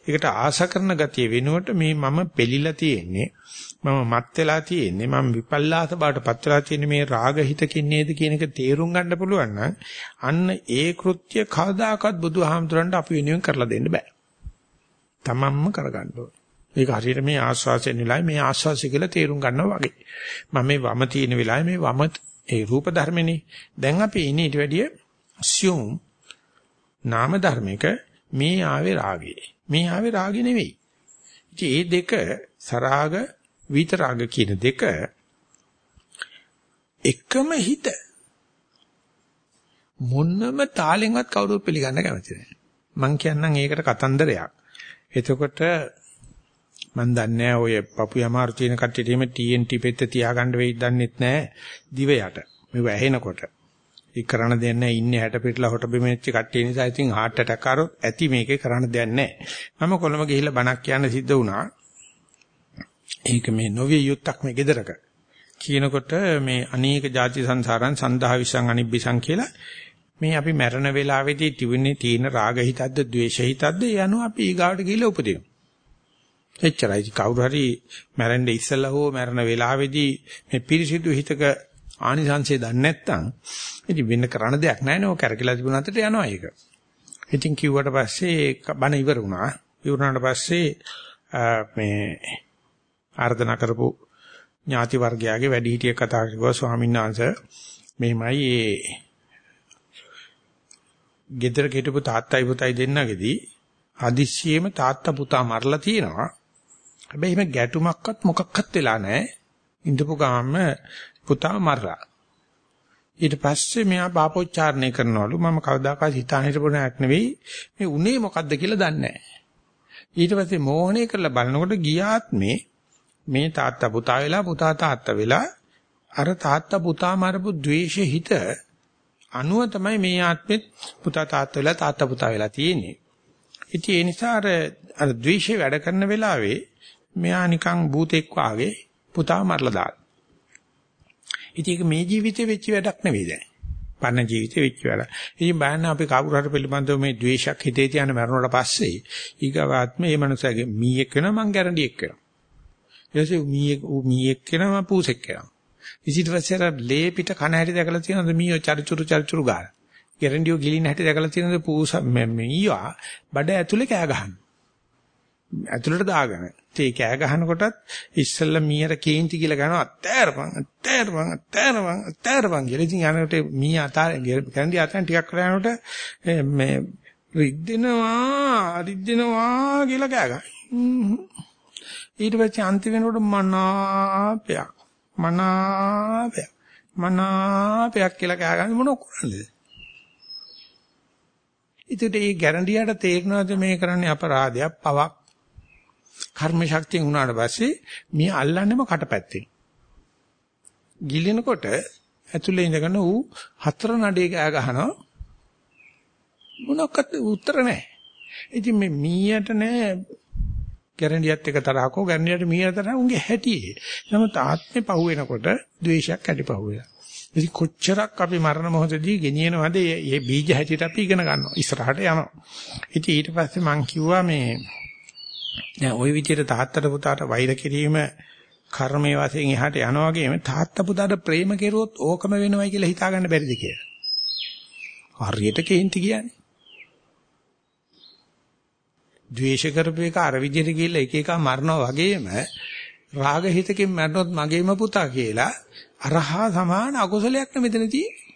ඒකට ආස කරන ගතිය වෙනුවට මේ මම පෙලිලා තියෙන්නේ මම මත් වෙලා තියෙන්නේ මම විපල්ලාස බවට පත් වෙලා තියෙන්නේ මේ රාග හිතකින් නේද කියන එක තේරුම් ගන්න පුළුවන් නම් අන්න ඒ කෘත්‍ය කවදාකවත් බුදුහාමුදුරන්ට අපි වෙනුවෙන් කරලා දෙන්න බෑ. තමන්ම කරගන්න ඕනේ. මේක හරියට මේ ආස්වාසයෙන් වෙලාවේ මේ ආස්වාසය කියලා තේරුම් ගන්නවා වගේ. මම මේ වම තියෙන වෙලාවේ මේ වම ඒ රූප ධර්මනේ. දැන් අපි ඉන්නේ ඊට වැඩිය assume නාම ධර්මික මේ ආවේ රාගේ. මේ ආවේ රාගේ නෙවෙයි. ඉතින් මේ දෙක සරාග විතරාග කියන දෙක එකම හිත මොන්නම තාලෙන්වත් කවුරුත් පිළිගන්න කැමති නැහැ. මං කියන්නම් ඒකට කතන්දරයක්. එතකොට මන් දන්නේ ඔය පපු යමාරු තියෙන කට්ටියට එහෙම TNT පෙත්ත තියාගන්න වෙයිද දන්නෙත් නැහැ දිව යට. මේව ඇහෙනකොට. ඒ කරන්න දෙයක් නැහැ ඉන්නේ හැට පිටලා හොට බෙමෙච්ච කට්ටිය නිසා ඉතින් heart attack ආරොත් ඇති මේකේ කරන්න දෙයක් නැහැ. මම කොළඹ ගිහිල්ලා බණක් කියන්න සිද්ධ වුණා. ඒක මේ නොවිය යුත්තක් මේ gedaraක. කියනකොට මේ අනේක ಜಾති සංසාරං සන්දහා විසං අනිබ්බිසං කියලා මේ අපි මරණ වේලාවේදී තිබුණේ තීන රාග හිතද්ද ද්වේෂ හිතද්ද යනවා අපි ඊගාවට ගිහිල්ලා උපදිනවා. එච්චරයි කවුරු හරි මැරෙන්න ඉස්සලා හෝ මැරෙන වෙලාවේදී මේ පිරිසිදු හිතක ආනිසංශය දන්නේ නැත්නම් ඉතින් වෙන කරන්න දෙයක් නැහැ නෝ කරකිලා තිබුණාට යනවා ඒක. ඉතින් කිව්වට පස්සේ බණ ඉවර වුණා. ඉවරනාට පස්සේ මේ ආර්දනා කරපු ඥාති වර්ගයාගේ වැඩිහිටියෙක් කතා කරුවා ස්වාමීන් වහන්සේ මෙහිමයි ඒ ගෙදර හිටපු තාත්තයි පුතයි දෙන්නගෙදී හදිස්සියෙම තාත්තා පුතා මරලා තියෙනවා. හැබැයි එහෙම ගැටුමක්වත් මොකක්වත් වෙලා නැහැ. ඉඳපු ගාම පුතා මරලා. ඊට පස්සේ මෙයා පාපෝච්චාරණය කරනවලු මම කවදාකවත් හිතාන හිටපු නෑක් නෙවෙයි මේ උනේ මොකද්ද කියලා දන්නේ නැහැ. ඊට පස්සේ මෝහණය කරලා බලනකොට ගියාත් මේ මේ තාත්තා පුතා වෙලා පුතා තාත්තා වෙලා අර තාත්තා පුතා මරපු ද්වේෂ හිත අනුව තමයි මේ ආත්මෙත් පුතා තාත්තා වෙලා තාත්තා පුතා වෙලා තියෙන්නේ. ඉතින් ඒ නිසා අර අර ද්වේෂය වැඩ කරන වෙලාවේ මෙයා නිකන් භූතෙක් වාගේ පුතා මරලා දාන. ඉතින් ඒක මේ ජීවිතේ වෙච්ච වැඩක් නෙවෙයි දැන්. පරණ ජීවිතේ වෙච්ච වැඩ. ඉතින් බලන්න අපි කවුරු හරි පිළිබඳව මේ ද්වේෂයක් හිතේ තියන මරණයට පස්සේ ඊගාවාත්ම මේ මනුස්සයාගේ මීයක් වෙනවා මං ගැරන්ඩියක් වෙනවා. ඊටසේ මීයක් මීයක් වෙනවා මං පූසෙක් වෙනවා. ඉසිට පස්සේ අර ලේ පිට කන හැටි දැකලා තියෙනවද මීයෝ චරිචුරු චරිචුරු ගාන. ගැරන්ඩියෝ ගිලින හැටි දැකලා තියෙනවද පූස මීයා බඩ ඇතුලේ කෑ ගහන. ඇතුලට දාගෙන. ඒ කෑ ගහනකොටත් ඉස්සෙල්ලා මීයර කේන්ති කියලා ගනවා අතෑරපන් අතෑරපන් අතෑරපන් අතෑරපන් කියලා. ඉතින් යනකොට මී අතාර ගැරන්ඩි අතෙන් ටිකක් කරලා යනකොට මේ රිද්දෙනවා රිද්දෙනවා කියලා කෑ ගහනවා. ඊට පස්සේ අන්තිම වෙනකොට මනාපයක් මනාපයක් මනාපයක් කියලා කෑ ගන්න මොන කරන්නේද? ඉතින් ඒ ගැරන්ඩියට තේරෙනවද මේ කරන්නේ අපරාධයක් පවක් කර්ම ශක්තියෙන් උනාට පස්සේ මේ අල්ලන්නේම කටපැත්තෙන්. ගිලිනකොට ඇතුලේ ඉඳගෙන ඌ හතර නඩේ ගෑ ගහනවා මොනක්වත් උත්තර නැහැ. ඉතින් මේ මීයට නෑ ගැරන්ඩියත් එක තරහකෝ ගැරන්ඩියට මීයට තරහ උන්ගේ හැටියේ. නමුත් ආත්මේ පහු වෙනකොට ද්වේෂයක් ඇති පහු වෙනවා. ඉතින් කොච්චරක් අපි මරණ මොහොතදී ගෙනියනවද මේ බීජ හැටියට අපි ඉගෙන ගන්නවා. ඉස්සරහට යනවා. ඉතින් ඊට පස්සේ මං කිව්වා මේ දැන් ওই විදිහට තාත්තට පුතාට වෛර කිරීම කර්මයේ වශයෙන් එහාට යනවා වගේම තාත්තා පුතාට ප්‍රේම කෙරුවොත් ඕකම වෙනවයි කියලා හිතා ගන්න බැරිද කියලා. හරියට කේන්ති කියන්නේ. ද්වේෂ කරපු එක අර විදිහට ගිහිල්ලා එක එක මරනවා වගේම රාග හිතකින් මරනොත් මගේම පුතා කියලා අරහා සමාන අකුසලයක් නෙ මෙතන තියෙන්නේ.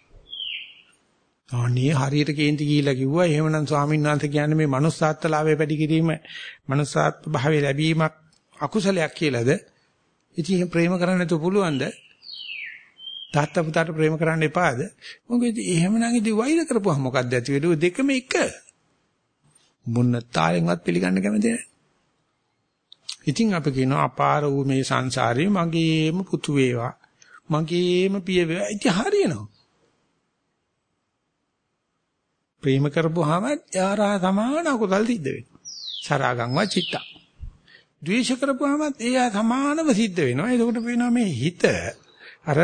අනේ හරියට කේන්ති ගිහිල්ලා කිව්වා එහෙමනම් ස්වාමීන් වහන්සේ කියන්නේ මේ manussාත්ලාවේ වැඩි කිරීම manussාත් භාවයේ ලැබීමක් අකුසලයක් කියලාද? ඉතින් ප්‍රේම කරන්න නැතුව පුළුවන්ද? තාත්තා පුතාට ප්‍රේම කරන්න එපාද? මොකද එහෙමනම් ඉතින් වෛර කරපුවා මොකක්ද ඇති වෙන්නේ? දෙකම එක. මොන්න තාලෙන්වත් පිළිගන්න කැමති නැහැ. ඉතින් අපි කියනවා අපාර වූ මේ සංසාරේ මගේම පුතු වේවා. මගේම පිය වේවා. ඉතින් හරියනවා. ප්‍රේම කරපුවාම යාරා සමාන අකුසල් සිද්ධ වෙනවා. සරාගං වචිත්ත. ද්වේෂ කරපුවාම එයා සමානව සිද්ධ වෙනවා. එතකොට පේනවා මේ හිත අර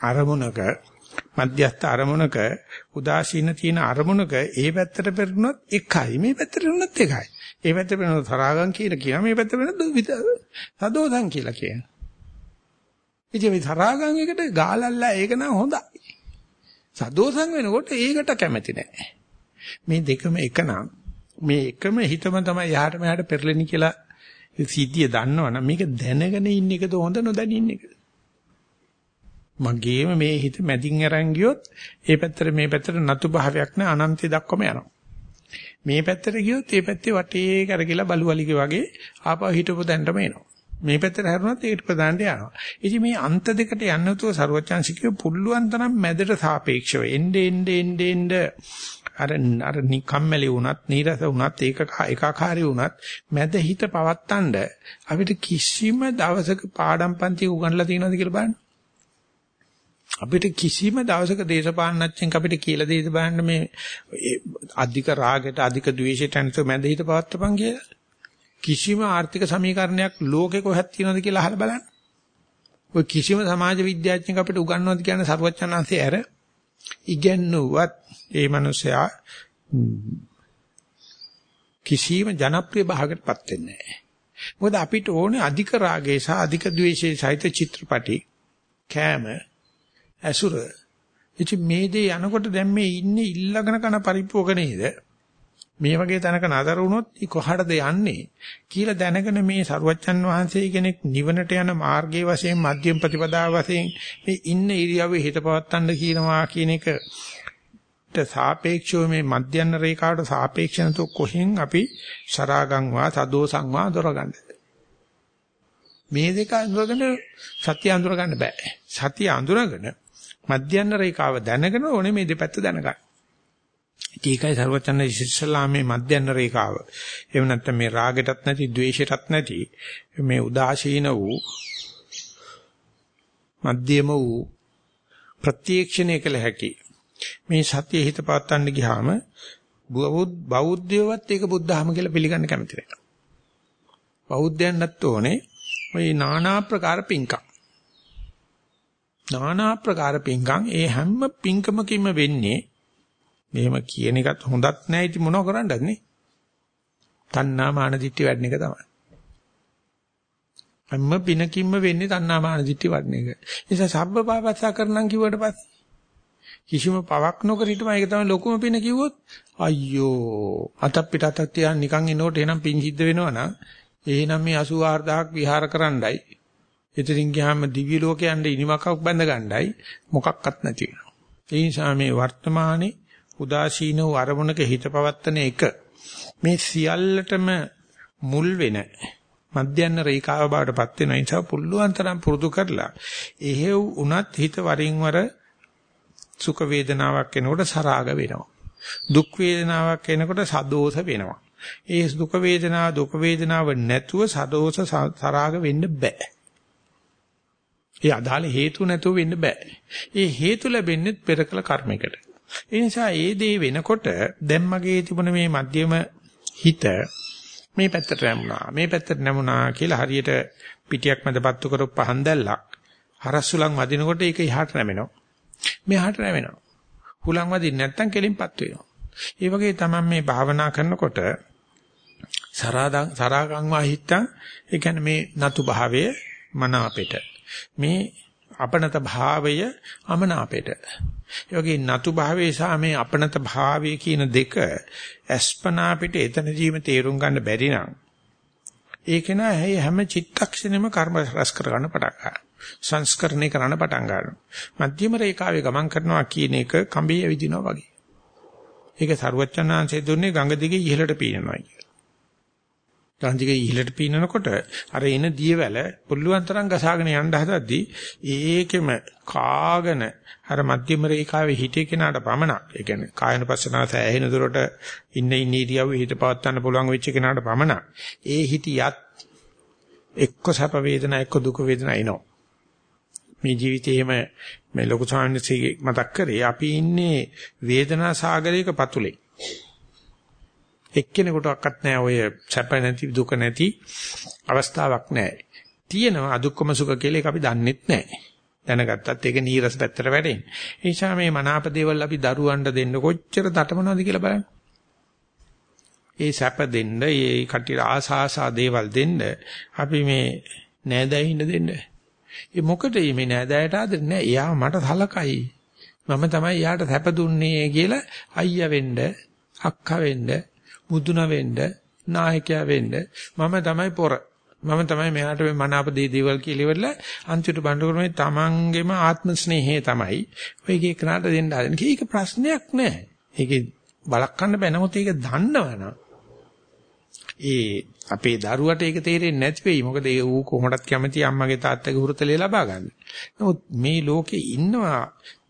අරමුණක මධ්‍යස්ථ අරමුණක උදාසීන තියෙන අරමුණක ඒ පැත්තට පෙරුණොත් එකයි මේ පැත්තට පෙරුණොත් එකයි. ඒ පැත්තට පෙරුණොත් සරාගං කියලා කියනවා මේ පැත්තට පෙරුණොත් සදෝසං කියලා කියනවා. ඉතින් මේ සරාගං එකට ගාලල්ලා ඒක නම් හොඳයි. සදෝසං වෙනකොට ඒකට කැමති නැහැ. මේ දෙකම එක නම් මේ එකම හිතම තමයි යහට මෙහාට පෙරලෙන්නේ කියලා සිද්ධිය දන්නවනම් මේක දැනගෙන ඉන්න එකද හොඳ නොදැන ඉන්න එකද? මගේම මේ හිත මැදින් අරන් ගියොත් ඒ පැත්තට මේ පැත්තට නතු භාවයක් නැ අනන්තය දක්වම යනවා. මේ පැත්තට ගියොත් ඒ පැත්තේ වටේ කරගිලා බලුවලිගේ වගේ ආපහු හිටපො දැන්නම එනවා. මේ පැත්තට හැරුණොත් ඒකට ප්‍රධානට යනවා. ඉතින් මේ අන්ත දෙකට යන්නේ නැතුව ਸਰවචන්සිකේ පුල්ලුවන් තරම් මැදට සාපේක්ෂව එnde ende ende ende අර අර නිකම්මැලි වුණත් නීරස වුණත් ඒක ඒකාකාරී වුණත් මැද හිත පවත්තන්න අපිට කිසිම දවසක පාඩම් පන්ති උගන්ලා තියෙනවද කියලා බලන්න. අපිට කිසිම දවසක දේශපාලනඥයෙක් අපිට කියලා දෙයිද බලන්න මේ අධික රාගයට අධික ද්වේෂයට අනුව මැද හිත පවත්තපන් කියලා. කිසිම ආර්ථික සමීකරණයක් ලෝකේ කොහෙත් තියෙනවද කියලා අහලා බලන්න. ඔය කිසිම සමාජ විද්‍යාඥයෙක් අපිට උගන්වනවද කියන්නේ සරුවචනාංශය ඇර ඉගෙනුවත් ඒ මනුස්සයා කිසිම ජනප්‍රිය භාගයකටපත් වෙන්නේ නැහැ. මොකද අපිට ඕනේ අධික රාගයේ සහ අධික ද්වේෂයේ සහිත චිත්‍රපටි කෑම ඇසුර. ඉතින් මේ දේ යනකොට දැන් මේ ඉන්නේ ඉල්ලගෙන කන පරිප්පුවක නේද? මේ වගේ තැනක නතර වුණොත් කොහටද යන්නේ කියලා දැනගෙන මේ සරුවච්චන් වහන්සේ කෙනෙක් නිවනට යන මාර්ගයේ වශයෙන් මධ්‍යම ප්‍රතිපදාව වශයෙන් මේ ඉන්න ඉරියව්වේ හිත පවත්තන්න කියනවා කියන එකට සාපේක්ෂව මේ මධ්‍යන්න රේඛාවට සාපේක්ෂ නැතු කොහෙන් අපි සරාගං වා සදෝසං වා දොරගන්න මේ දෙක අඳුරගෙන සත්‍ය අඳුර ගන්න බෑ සත්‍ය අඳුරගෙන මධ්‍යන රේඛාව දැනගෙන ඕනේ මේ දෙපැත්ත දැනගන්න. ඒකයි සර්වචන ඉස්ලාමයේ මධ්‍යන රේඛාව. එහෙම නැත්නම් මේ රාගෙටත් නැති, ద్వේෂෙටත් නැති මේ උදාසීන වූ මධ්‍යම වූ ප්‍රත්‍යක්ෂණය කළ හැකි. මේ සතිය හිත පාත්තන්න ගියාම බෞද්ධයවත් ඒක බුද්ධහම කියලා පිළිගන්න කැමති නැහැ. බෞද්ධයන්වත් ඕනේ ওই নানা ආකාර පිංකම්. নানা ප්‍රකාර පිංකම් ඒ හැම පිංකමකින්ම වෙන්නේ මෙහෙම කියන එකත් හොඳත් නෑ ඉතින් මොනව කරන්නද නේ? තණ්හා මාන දිට්ඨි වැඩන එක තමයි. හැම පිනකින්ම වෙන්නේ තණ්හා මාන දිට්ඨි වඩන එක. ඒ නිසා සබ්බ පාපස්සා කරනම් කිව්වට පස්සේ කිසිම පවක් නොකර හිටම ඒක තමයි ලොකුම පින කිව්වොත් අයියෝ අතක් පිට අතක් තියන් නිකන් ඉනකොට එනම් පින් සිද්ධ වෙනවා නම් එහෙනම් මේ 84000ක් විහාර කරන්නයි එතනින් ගියාම දිව්‍ය ලෝකයන්ට ඉනිමකක් බැඳ ගන්නයි මොකක්වත් නැති වෙනවා. ඒ නිසා මේ වර්තමානයේ උදාසීන වූ අරමුණක හිත පවත්තන එක මේ සියල්ලටම මුල් වෙන මධ්‍යන්න රේඛාව බවටපත් වෙන නිසා පුළුවන් තරම් පුරුදු කරලා එහෙව් උනත් හිත වරින් වර සුඛ වේදනාවක් එනකොට සරාග වෙනවා. දුක් වේදනාවක් එනකොට සදෝෂ වෙනවා. ඒ දුක වේදනාව දුක වේදනාව නැතුව සදෝෂ සරාග වෙන්න බෑ. ඒ අදාළ හේතු නැතුව වෙන්න බෑ. ඒ හේතු ලැබෙන්නේ පෙරකල කර්මයකට. ඒ නිසා ඒ දේ වෙනකොට දැන් මගේ තිබුණ මේ මධ්‍යම හිත මේ පැත්තට නැමුණා. මේ පැත්තට නැමුණා කියලා හරියට පිටියක් මැදපත්තු කරපු පහන් දැල්ලක් හරස්සුලන් වදිනකොට ඒක එහාට නැමෙනවා. මෙහාට නැමෙනවා. හුලං වදින්න නැත්තම් කෙලින්පත් වෙනවා. ඒ වගේ තමයි මේ භාවනා කරනකොට සරාදං සරාගං වාහිත්තං ඒ කියන්නේ මේ නතු භාවය මන අපෙට මේ අපනත භාවය අමනාපෙට. ඒ වගේ නතු භාවයේ සහ මේ අපනත භාවය කියන දෙක අස්පනා පිට එතනදීම තේරුම් ගන්න බැරි නම් ඒක නෑ හැම චිත්තක්ෂණෙම කර්ම රස කර ගන්න පටන් ගන්නවා. සංස්කරණය කරන්න පටන් ගන්නවා. මධ්‍යම රේඛාවේ ගමන් කරනවා කියන එක කඹේ ඇවිදිනවා වගේ. ඒක සරුවච්චන්හන්සේ දුන්නේ ගඟ දිගේ ඉහළට පීනනවා කියලා. ගංජිගේ ඉහළට පීනනකොට අර එන දියවැල පුළුවන් තරම් ගසාගෙන යන්න හදද්දී ඒකෙම කාගෙන අර මධ්‍යම රේඛාවේ හිටේ කෙනාට පමණක් ඒ කියන්නේ කායන පස්සනාව සෑහෙන දුරට ඉන්න ඉන්න ඉරියව්වේ හිත පවත්වන්න පුළුවන් වෙච්ච කෙනාට පමණක් ඒ හිටියත් එක්ක සැප වේදනා එක්ක දුක වේදනා එනවා මේ ජීවිතේම මේ ලොකු සාමිනසිගේ මතක් කරේ අපි ඉන්නේ වේදනා සාගරයක පතුලේ එක්කෙනෙකුටවත් නැහැ ඔය සැප නැති දුක නැති අවස්ථාවක් නැහැ. තියෙනවා අදුක්කම සුඛ කියලා ඒක අපි දන්නෙත් නැහැ. දැනගත්තත් ඒක නීරස පැත්තට වැටෙන්නේ. ඒ නිසා මේ මනාප දේවල් අපි දරුවන්ට දෙන්න කොච්චර තටමනවද කියලා බලන්න. ඒ සැප දෙන්න, ඒ කටිර ආසාසා දේවල් දෙන්න අපි මේ නෑදෑයින්න දෙන්න. ඒ මොකද මේ නෑදෑයට ආදරේ නෑ. එයා මට සලකයි. මම තමයි යාට සැප දුන්නේ කියලා අයියා වෙන්න, අක්කා වෙන්න, මුදුන වෙන්න, නායකයා වෙන්න මම තමයි පොර. මම තමයි මෙයාට මේ මනාප දේ දේවල් කියලා ඉවරලා අන්තිමට බණ්ඩකරමේ තමන්ගේම ආත්ම ස්නේහය තමයි ඔයගේ කනට දෙන්න හදන. ඒක ප්‍රශ්නයක් නෑ. ඒකේ බලක්කන්න බෑ. නමුත් ඒක දන්නවනම් ඒ අපේ දරුවට ඒක තේරෙන්නේ නැති වෙයි. මොකද ඒ ඌ කොහොමදත් කැමති අම්මගේ තාත්තගේ හුරුතලේ ලබා ගන්න. නමුත් මේ ලෝකේ ඉන්නවා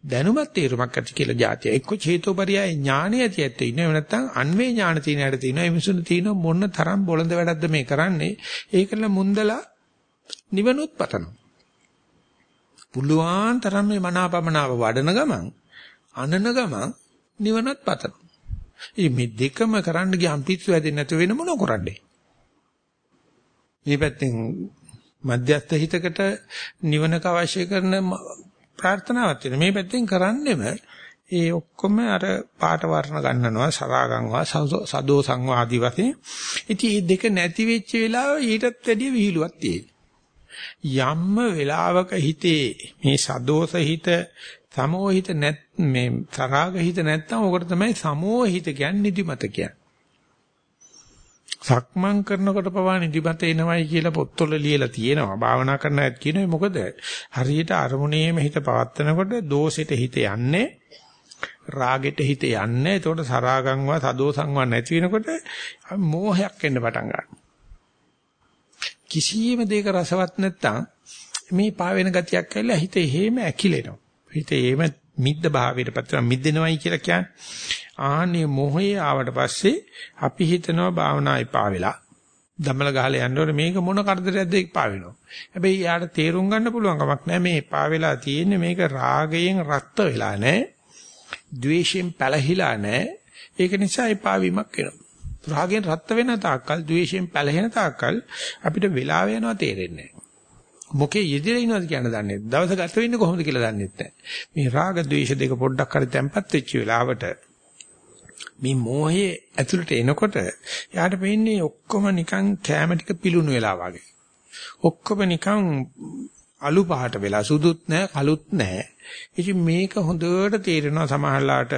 දැනුමත් තේරුමක් ඇති කියලා જાතිය. එක්ක චේතෝපරියය ඥාණය ඇති ඇත්ත ඉන්නවා. නැත්නම් අන්වේ ඥාන තියෙන හැට තියෙනවා. ඒ මිනිසුන් තියෙන මොන තරම් බොළඳ වැඩක්ද මේ කරන්නේ? ඒකල මුන්දලා නිවනුත් පතනවා. පුළුවන් තරම් මේ මනාපමනාව වඩන ගමන් අනන ගමන් නිවනත් පතනවා. ඉතින් මේ දෙකම කරන්න ගියාම පිස්සු හැදෙන්නේ නැතු වෙන මොන කරන්නේ? මේ පැත්තෙන් මධ්‍යස්ථ හිතකට නිවනක අවශ්‍ය කරන ප්‍රාර්ථනාවක් තියෙනවා. මේ පැත්තෙන් කරන්නෙම ඒ ඔක්කොම අර පාට වර්ණ ගන්නනවා සරාගංවා සදෝ සංවාදී වශයෙන්. ඉතින් මේ දෙක නැති වෙච්ච වෙලාව ඊටත් වැඩිය විහිළුවක් තියෙනවා. යම්ම වෙලාවක හිතේ මේ සදෝස හිත සමෝහිත නැත් මේ සරාග හිත නැත්තම් ඔකට තමයි සමෝහිත කියන්නේ නිදිමත කියන්නේ. සක්මන් කරනකොට පවා නිදිමත එනවයි කියලා පොත්වල ලියලා තියෙනවා. භාවනා කරන අයත් කියනවා මොකද හරියට අරමුණේම හිත පවත්නකොට දෝෂෙට හිත යන්නේ රාගෙට හිත යන්නේ. එතකොට සරාගංවා සදෝසංවා නැති වෙනකොට මෝහයක් එන්න පටන් ගන්නවා. කිසියම් දෙයක රසවත් නැත්තම් මේ පාවෙන ගතියක් ඇවිල්ලා හිත එහෙම ඇකිලෙනවා. හිත එහෙම මිද්ද භාවයට පත් වෙනවා. මිද්දෙනවයි කියලා කියන්නේ ආනේ මොහේ ආවට පස්සේ අපි හිතනවා භාවනා එපා වෙලා දමල ගහලා යන්න ඕනේ මේක මොන කරදරයක්ද එපා වෙනවා. හැබැයි යාට තේරුම් ගන්න පුළුවන් කමක් නැහැ මේ එපා වෙලා තියෙන්නේ මේක රාගයෙන් රත් වෙලා නැහැ. ද්වේෂයෙන් පැලහිලා නැහැ. ඒක නිසා එපා වීමක් වෙනවා. රාගයෙන් රත් වෙන තාක්කල් ද්වේෂයෙන් පැලහෙන තාක්කල් අපිට වෙලාව යනවා තේරෙන්නේ නැහැ. මොකේ යෙදලා ඉනවද කියන දන්නේ දවස ගත වෙන්නේ කොහොමද කියලා දන්නේ නැහැ. මේ රාග ద్వේෂ දෙක පොඩ්ඩක් හරි තැම්පත් වෙච්ච වෙලාවට මේ මෝහයේ ඇතුළට එනකොට යාට පේන්නේ ඔක්කොම නිකන් කැම ටික පිලුණු වෙලා වගේ. ඔක්කොම නිකන් අලු පහට වෙලා සුදුත් නැහැ කළුත් නැහැ. ඉතින් මේක හොඳට තේරෙනවා සමහරලාට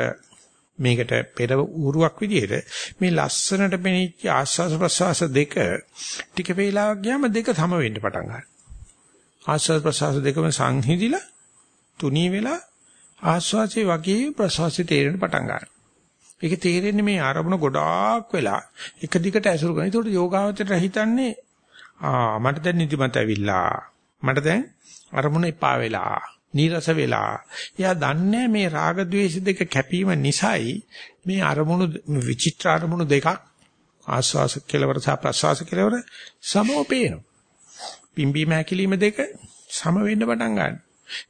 මේකට පෙර ඌරුවක් විදිහට මේ ලස්සනට පෙනිච්ච ආස්වාස ප්‍රසවාස දෙක ටික වේලාවක් ගියාම දෙක සම වෙන්න පටන් ගන්නවා. ආස්වාස ප්‍රසවාස දෙකම සංහිඳිලා තුනී වෙලා ආස්වාසේ වගේ ප්‍රසවාසයේ තේරෙන්න පටන් ගන්නවා. ඒක තේරෙන්නේ මේ ආරමුණ ගොඩාක් වෙලා එක දිගට ඇසුරු කරන. ඒකට යෝගාවචරයට හිතන්නේ ආ මට දැන් නිදිමත ඇවිල්ලා. මට දැන් අරමුණ එපා වෙලා. නීරස වෙලා. එයා දන්නේ මේ රාග ద్వේෂ දෙක කැපීම නිසායි මේ අරමුණු විචිත්‍ර අරමුණු දෙකක් ආස්වාස කෙලවර සහ ප්‍රස්වාස කෙලවර සමෝපේනවා. පිම්බීම හැකිලිම දෙක සම වෙන්න පටන් ගන්නවා.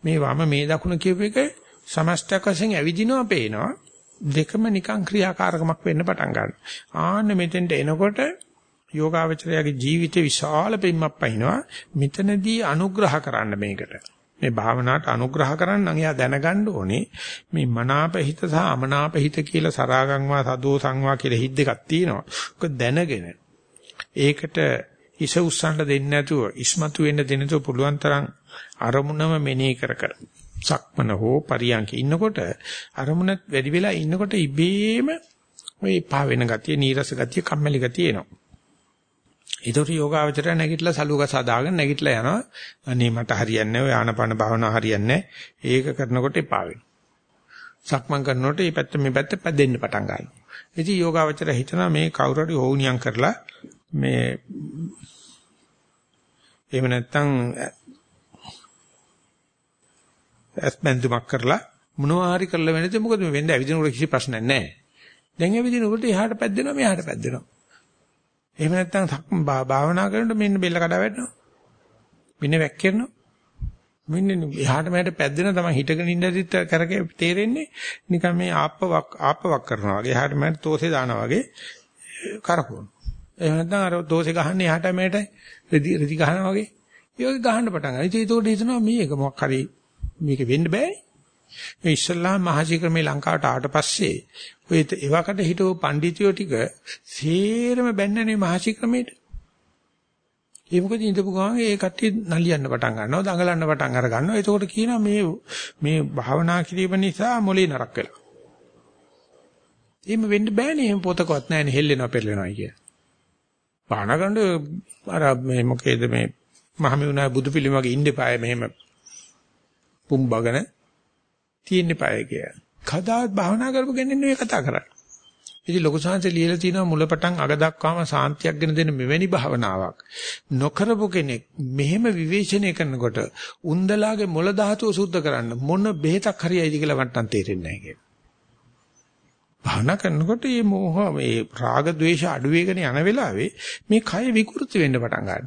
මේ වම මේ දකුණ කියප එක සමස්තක වශයෙන් ඇවිදිනවා පේනවා. දෙකම නිකන් ක්‍රියාකාරකමක් වෙන්න පටන් ගන්නවා. ආන්න මෙතෙන්ට එනකොට යෝගාවචරයාගේ ජීවිතේ විශාල පිම්මක් පහිනවා. මෙතනදී අනුග්‍රහ කරන්න මේකට. මේ භාවනාවට අනුග්‍රහ කරන්න නම් එයා දැනගන්න ඕනේ මේ මනාප හිත සහ අමනාප හිත කියලා සරාගංවා සදෝ සංවා කියලා හිත් දෙකක් තියෙනවා. ඔක දැනගෙන ඒකට ඉස උස්සන්න දෙන්නේ නැතුව ඉස්මතු වෙන්න දෙන්න නැතුව පුළුවන් තරම් අරමුණම මෙනෙහි කර කර සක්මන හෝ පරියන්ක ඉන්නකොට අරමුණත් වැඩි වෙලා ඉන්නකොට ඉබේම ඔය පා වෙන ගතිය, නීරස ගතිය, කම්මැලි ගතිය එනවා. ඒතකොට යෝගාවචරය නැගිටලා සලුවක සදාගෙන නැගිටලා යනවා. අනේ මට හරියන්නේ නැහැ. ඔය ආනපන භාවනාව හරියන්නේ ඒක කරනකොට එපා වෙනවා. සක්මන් කරනකොට මේ පැත්ත මේ පැත්ත පැදෙන්න පටන් ගන්නවා. ඉතින් යෝගාවචරය හිතනවා මේ කවුරු හරි ඕනියම් කරලා මේ එහෙම නැත්නම් ඇස්බැඳුමක් කරලා මොනවා හරි කරලා වෙනද මොකද මේ වෙන්නේ ඇවිදිනකොට කිසි ප්‍රශ්නයක් නැහැ. දැන් ඇවිදිනකොට එහාට පැද්දෙනවා මෙහාට පැද්දෙනවා. එහෙම නැත්නම් භාවනා කරනකොට මෙන්න බෙල්ල කඩා වැටෙනවා. මෙන්න වැක්කිරනවා. මෙන්න එහාට මෙහාට පැද්දෙන තමයි හිටගෙන ඉඳිද්දිත් කරකේ තේරෙන්නේ නිකන් මේ ආප්පවක් ආප්පවක් කරනවා වගේ එහාට මෙහාට තෝසේ දානවා වගේ කරකවන. එහෙම නැත්නම් අර තෝසේ ගහන්නේ එහාට මෙහාට රෙදි රෙදි ගහනවා වගේ. ඒක ගහන්න පටන් ගන්නවා. ඉතින් ඒකට හිතනවා මේක මොකක් හරි මේක වෙන්න බෑනේ. මේ ඉස්ලාම් මහජීක්‍රමේ ලංකාවට ආවට පස්සේ ඔය එවකට හිටව පඬිතියෝ ටික සේරම බැන්නනේ මහජීක්‍රමේට. ඒ මොකද ඉඳපු ගමන් ඒ කට්ටිය නලියන්න පටන් ගන්නවා දඟලන්න පටන් අර ගන්නවා. එතකොට කියනවා මේ මේ භාවනා කිරීම නිසා මොලේ නරක වෙලා. එහෙම වෙන්න බෑනේ. එහෙම පොතකවත් නැහැනේ හෙල්ලෙනවා පෙරලෙනවා කිය. භාවනා කරනකොට අර මේ මොකේද මේ මහමෙවුනා බුදු පිළිම වගේ ඉන්න එපාය මෙහෙම පුම්බගෙන තියෙන්න eBay කිය. කදාත් භාවනා කරපු කෙනෙක් නෙවෙයි කතා කරන්නේ. ඉතින් ලොකු සංහසේ ලියලා තිනවා මුලපටන් අග දක්වාම සාන්තියක් ගෙන දෙන මෙවැනි භාවනාවක් නොකරපු කෙනෙක් මෙහෙම විවේචනය කරනකොට උන්දලාගේ මොළ ධාතුව සුද්ධ කරන්න මොන බෙහෙතක් හරියයිද කියලා මට තේරෙන්නේ නැහැ කියලා. භාවනා කරනකොට මේ මෝහ මේ රාග ద్వේෂ අඩු වෙගෙන යන වෙලාවේ මේ කය විකෘති වෙන්න පටන් ගන්නවා.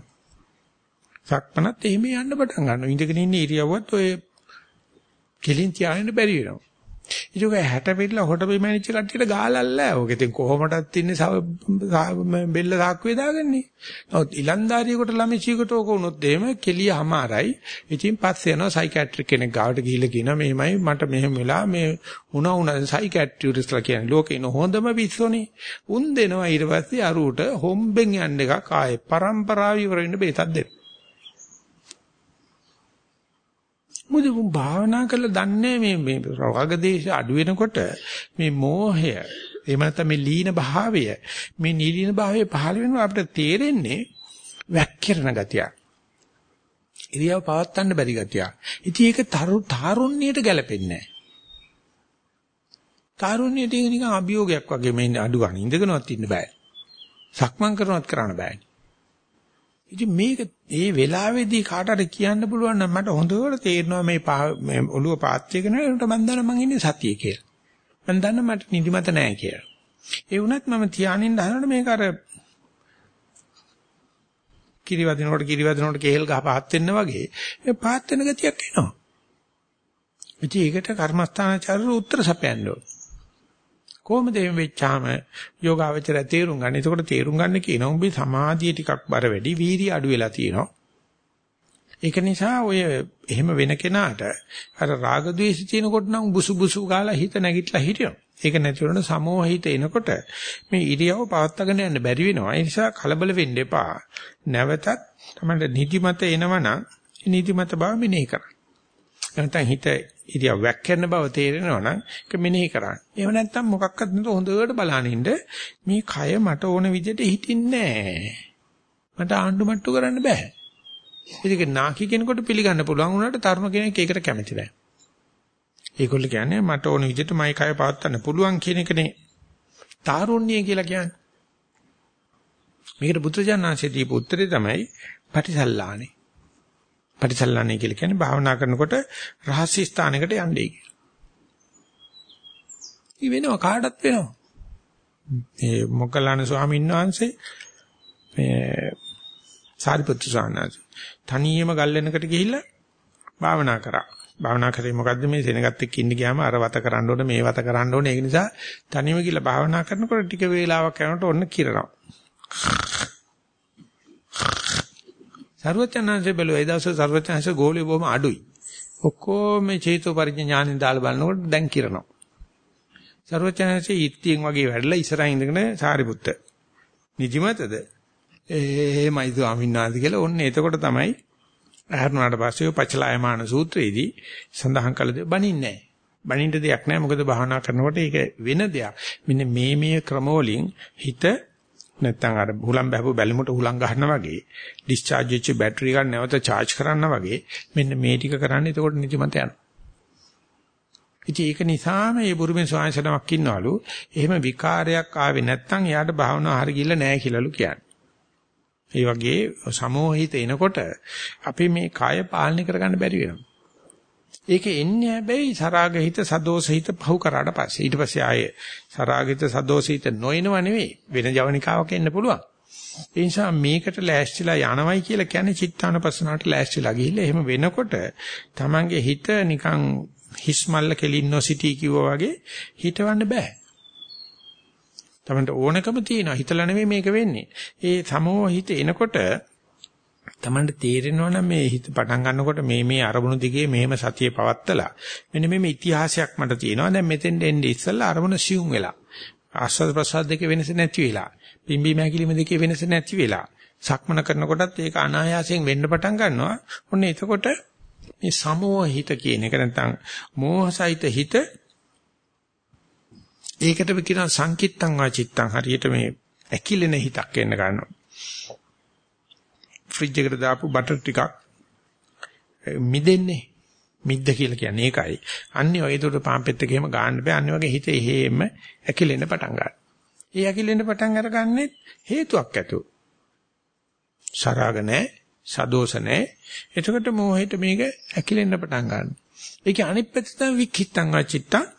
සක්මනත් එහෙම යන්න පටන් ගන්නවා. ඉඳගෙන ඉන්න ඉරියව්වත් ඔය කෙලින් තියාගෙන බැරි වෙනවා. ඒක 60 පිටලා හොට බෙමැනිච්ච කට්ටියට ගාලල්ලා. ඔක ඉතින් කොහොමදත් ඉන්නේ බෙල්ල සාක්කුවේ දාගන්නේ. නමුත් ඉලන්දාරියෙකුට ළමචියෙකුට ඕක වුණොත් එහෙම කෙලිය හමාරයි. ඉතින් පස්සේ යනවා සයිකියාට්‍රික් කෙනෙක් ගාවට ගිහිල්ලා කියනවා මෙහෙමයි මට මෙහෙම වෙලා මේ උණා උණා සයිකියාට්‍රිස්ට්ලා කියන්නේ ලෝකේ ඉන්න හොඳම පිස්සෝනේ. උන් දෙනවා ඊට පස්සේ අරුවට හොම්බෙන් යන්න එකක් ආයේ පරම්පරාව ඉවර වෙන්න බේතක් දෙන්න. මොකද උන් භාවනා කරලා දන්නේ මේ මේ රාග දේශ අඩු වෙනකොට මේ මෝහය එහෙම නැත්නම් මේ ලීන භාවය මේ නිලීන භාවය පහළ වෙනවා අපිට තේරෙන්නේ වැක්කිරණ ගතිය. ඉරියව පවත්වන්න බැරි ගතිය. ඉතින් ඒක තාරුණ්‍යයට ගැලපෙන්නේ නැහැ. තාරුණ්‍යයට නිකන් අභියෝගයක් වගේ මේ අඩු ගන්න ඉඳගෙනවත් ඉන්න බෑ. සක්මන් කරනවත් කරන්න බෑනේ. ඉතින් මේක ඒ වෙලාවේදී කාටට කියන්න පුළුවන් නම් මට හොඳට තේරෙනවා මේ මේ ඔළුව පාත්‍යක නේද මම දන්නා මං ඉන්නේ සතියේ කියලා. මම දන්නා මට නිදිමත නැහැ කියලා. ඒ වුණත් මම තියානින්න හදනකොට මේක අර කිරිවදිනකොට කිරිවදිනකොට කේල් ගහ පහත් වෙන්න වගේ ඒ පහත් වෙන ගතියක් එනවා. ඉතින් ඒකට කර්මස්ථානචාරය උත්තර සපයන්න ඕනේ. කොහොමද එහෙම වෙච්චාම යෝගාවචරය තේරුම් ගන්න. එතකොට තේරුම් ගන්න කියනවා උඹේ සමාධිය ටිකක් බර වැඩි, වීර්ය අඩු වෙලා තියෙනවා. ඒක නිසා ඔය එහෙම වෙන කෙනාට අර රාග ద్వේෂ තියෙනකොට නම් බුසු බුසු ගාලා හිත නැගිටලා හිටියොත්. ඒක නැතිවෙන සමෝහිත එනකොට මේ ඉරියව පවත්වාගෙන යන්න බැරි වෙනවා. ඒ නිසා කලබල වෙන්න එපා. නැවතත් තමයි නිදිමත එනවනම් නිදිමත බව මෙනෙහි කරන්න. නැත්නම් හිත ඉරියව් වැක්කෙන බව තේරෙනවා නම් ඒක මෙනෙහි කරන්න. එහෙම නැත්නම් මොකක්වත් නැතුව හොඳට බලනින්න මේ කය මට ඕන විදිහට හිටින්නේ නැහැ. මට ආණ්ඩු මට්ටු කරන්න බෑ. ඒක නාකි කෙනෙකුට පිළිගන්න පුළුවන් වුණාට තරුණ කෙනෙක් ඒකට කැමති නැහැ. ඒගොල්ලෝ කියන්නේ මට ඕන විදිහට මයි කය පවත්වන්න පුළුවන් කියන එකනේ තාරුණ්‍ය කියලා කියන්නේ. මේකට බුදුජානනාංශයේ දීපු උත්තරේ තමයි පටිසල්ලානේ. පටිසල්ලානේ කියලා කියන්නේ භාවනා කරනකොට රහස්‍ය ස්ථානයකට යන්නේ කියලා. ඊ වෙනවා කාටවත් වෙනවා. මේ මොග්ගල්ලාන ස්වාමීන් වහන්සේ මේ සාරිපුත්‍ර ස්වාමීන් වහන්සේ තනියම ගල්ලෙනකට ගිහිල්ලා භාවනා කරා. භාවනා කරේ මොකද්ද මේ සෙනගත් එක්ක ඉන්න ගියාම අර වත කරන්න ඕනේ මේ වත කරන්න ඕනේ ඒක නිසා තනියම ගිහලා භාවනා කරනකොට ටික වේලාවක් යනකොට ඔන්න කිරනවා. සර්වචනංශ බැලුවා ඒ දවස්වල සර්වචනංශ ගෝලිය බොහොම අඩුයි. ඔක්කොම මේ චේතෝ පරිඥානින් දාලා බලනකොට දැන් කිරනවා. සර්වචනංශ ඊත්තියෙන් වගේ වැඩලා ඉස්සරහින් ඉඳගෙන සාරිපුත්ත. නිදිමතද? එහෙමයි ස්වාමීන් වහන්සේ කියලා ඔන්න එතකොට තමයි ඇහැරුණාට පස්සේ ඔය පචලායමාන සූත්‍රයේදී සඳහන් කළ දේ බනින්නේ නැහැ. බනින්න දෙයක් නැහැ මොකද භාවනා කරනකොට ඒක වෙන දෙයක්. මෙන්න මේ මේ ක්‍රමවලින් හිත නැත්තම් අර හුලම් බහපු බැලුමට හුලම් ගන්නවා වගේ ඩිස්චාර්ජ් වෙච්ච බැටරි එක නැවත charge කරන්න වගේ මෙන්න මේ ටික කරන්න එතකොට නිදිමත යනවා. ඉතින් ඒක නිසාම මේ බුරුමේ ස්වාංශනමක් ඉන්නවලු එහෙම විකාරයක් ආවේ නැත්තම් එයාට භාවනාව හරි ගිල්ල නැහැ කියලාලු කියන්නේ. ඒ වගේ සමෝහිත එනකොට අපි මේ කය පාලනය කරගන්න බැරි වෙනවා. ඒක එන්නේ හැබැයි සරාගහිත සදෝසහිත පහු කරාට පස්සේ ඊට පස්සේ ආයේ සරාගිත සදෝසහිත නොයනව නෙවෙයි වෙන ජවනිකාවක් එන්න පුළුවන්. ඒ නිසා මේකට ලෑස්තිලා යනවයි කියලා කියන්නේ චිත්තානපසනාවට ලෑස්තිලා ගිහිල්ලා එහෙම වෙනකොට Tamange හිත නිකන් හිස්මල්ල කෙලින්නෝ සිටි කිව්වා වගේ හිතවන්න බෑ. තමන්ට ඕනකම තියෙනවා හිතලා නෙමෙයි මේක වෙන්නේ. ඒ සමෝහ හිත එනකොට තමන්ට තේරෙනවා නම් මේ හිත පටන් ගන්නකොට මේ මේ අරමුණු දිගේ මෙහෙම සතිය පවත්තලා මෙන්න මේ ඉතිහාසයක් මට තියෙනවා. දැන් මෙතෙන්ට එන්නේ ඉස්සෙල්ලා අරමුණ සියුම් වෙලා. ආස්වාද ප්‍රසාද දෙකේ වෙනස නැති වෙලා. පිම්බි මහැකිලිම දෙකේ වෙනස නැති වෙලා. සක්මන කරනකොටත් ඒක අනායාසයෙන් වෙන්න පටන් ගන්නවා. ඔන්න එතකොට මේ සමෝහ හිත කියන එක නැත්නම් මෝහසහිත හිත ඒකට කියනවා සංකිට්තං වාචිත්තං හරියට මේ ඇකිලෙන හිතක් එන්න ගන්නවා. ෆ්‍රිජ් එකට දාපු බටර් ටිකක් මිදෙන්නේ. මිද්ද කියලා කියන්නේ ඒකයි. අන්නේ ඔය ඒකට පාම්පෙත් එකේම ගන්න බෑ. අන්නේ වගේ හිත එහෙම ඇකිලෙන්න පටන් ගන්නවා. ඒ ඇකිලෙන්න පටන් අරගන්නේ හේතුවක් ඇතුව. සරාග නැහැ, සදෝෂ නැහැ. එතකොට මොහෙට මේක ඇකිලෙන්න පටන් ගන්නවා. ඒකේ අනිත් පැත්ත තමයි වික්ඛිත්තං වාචිත්තං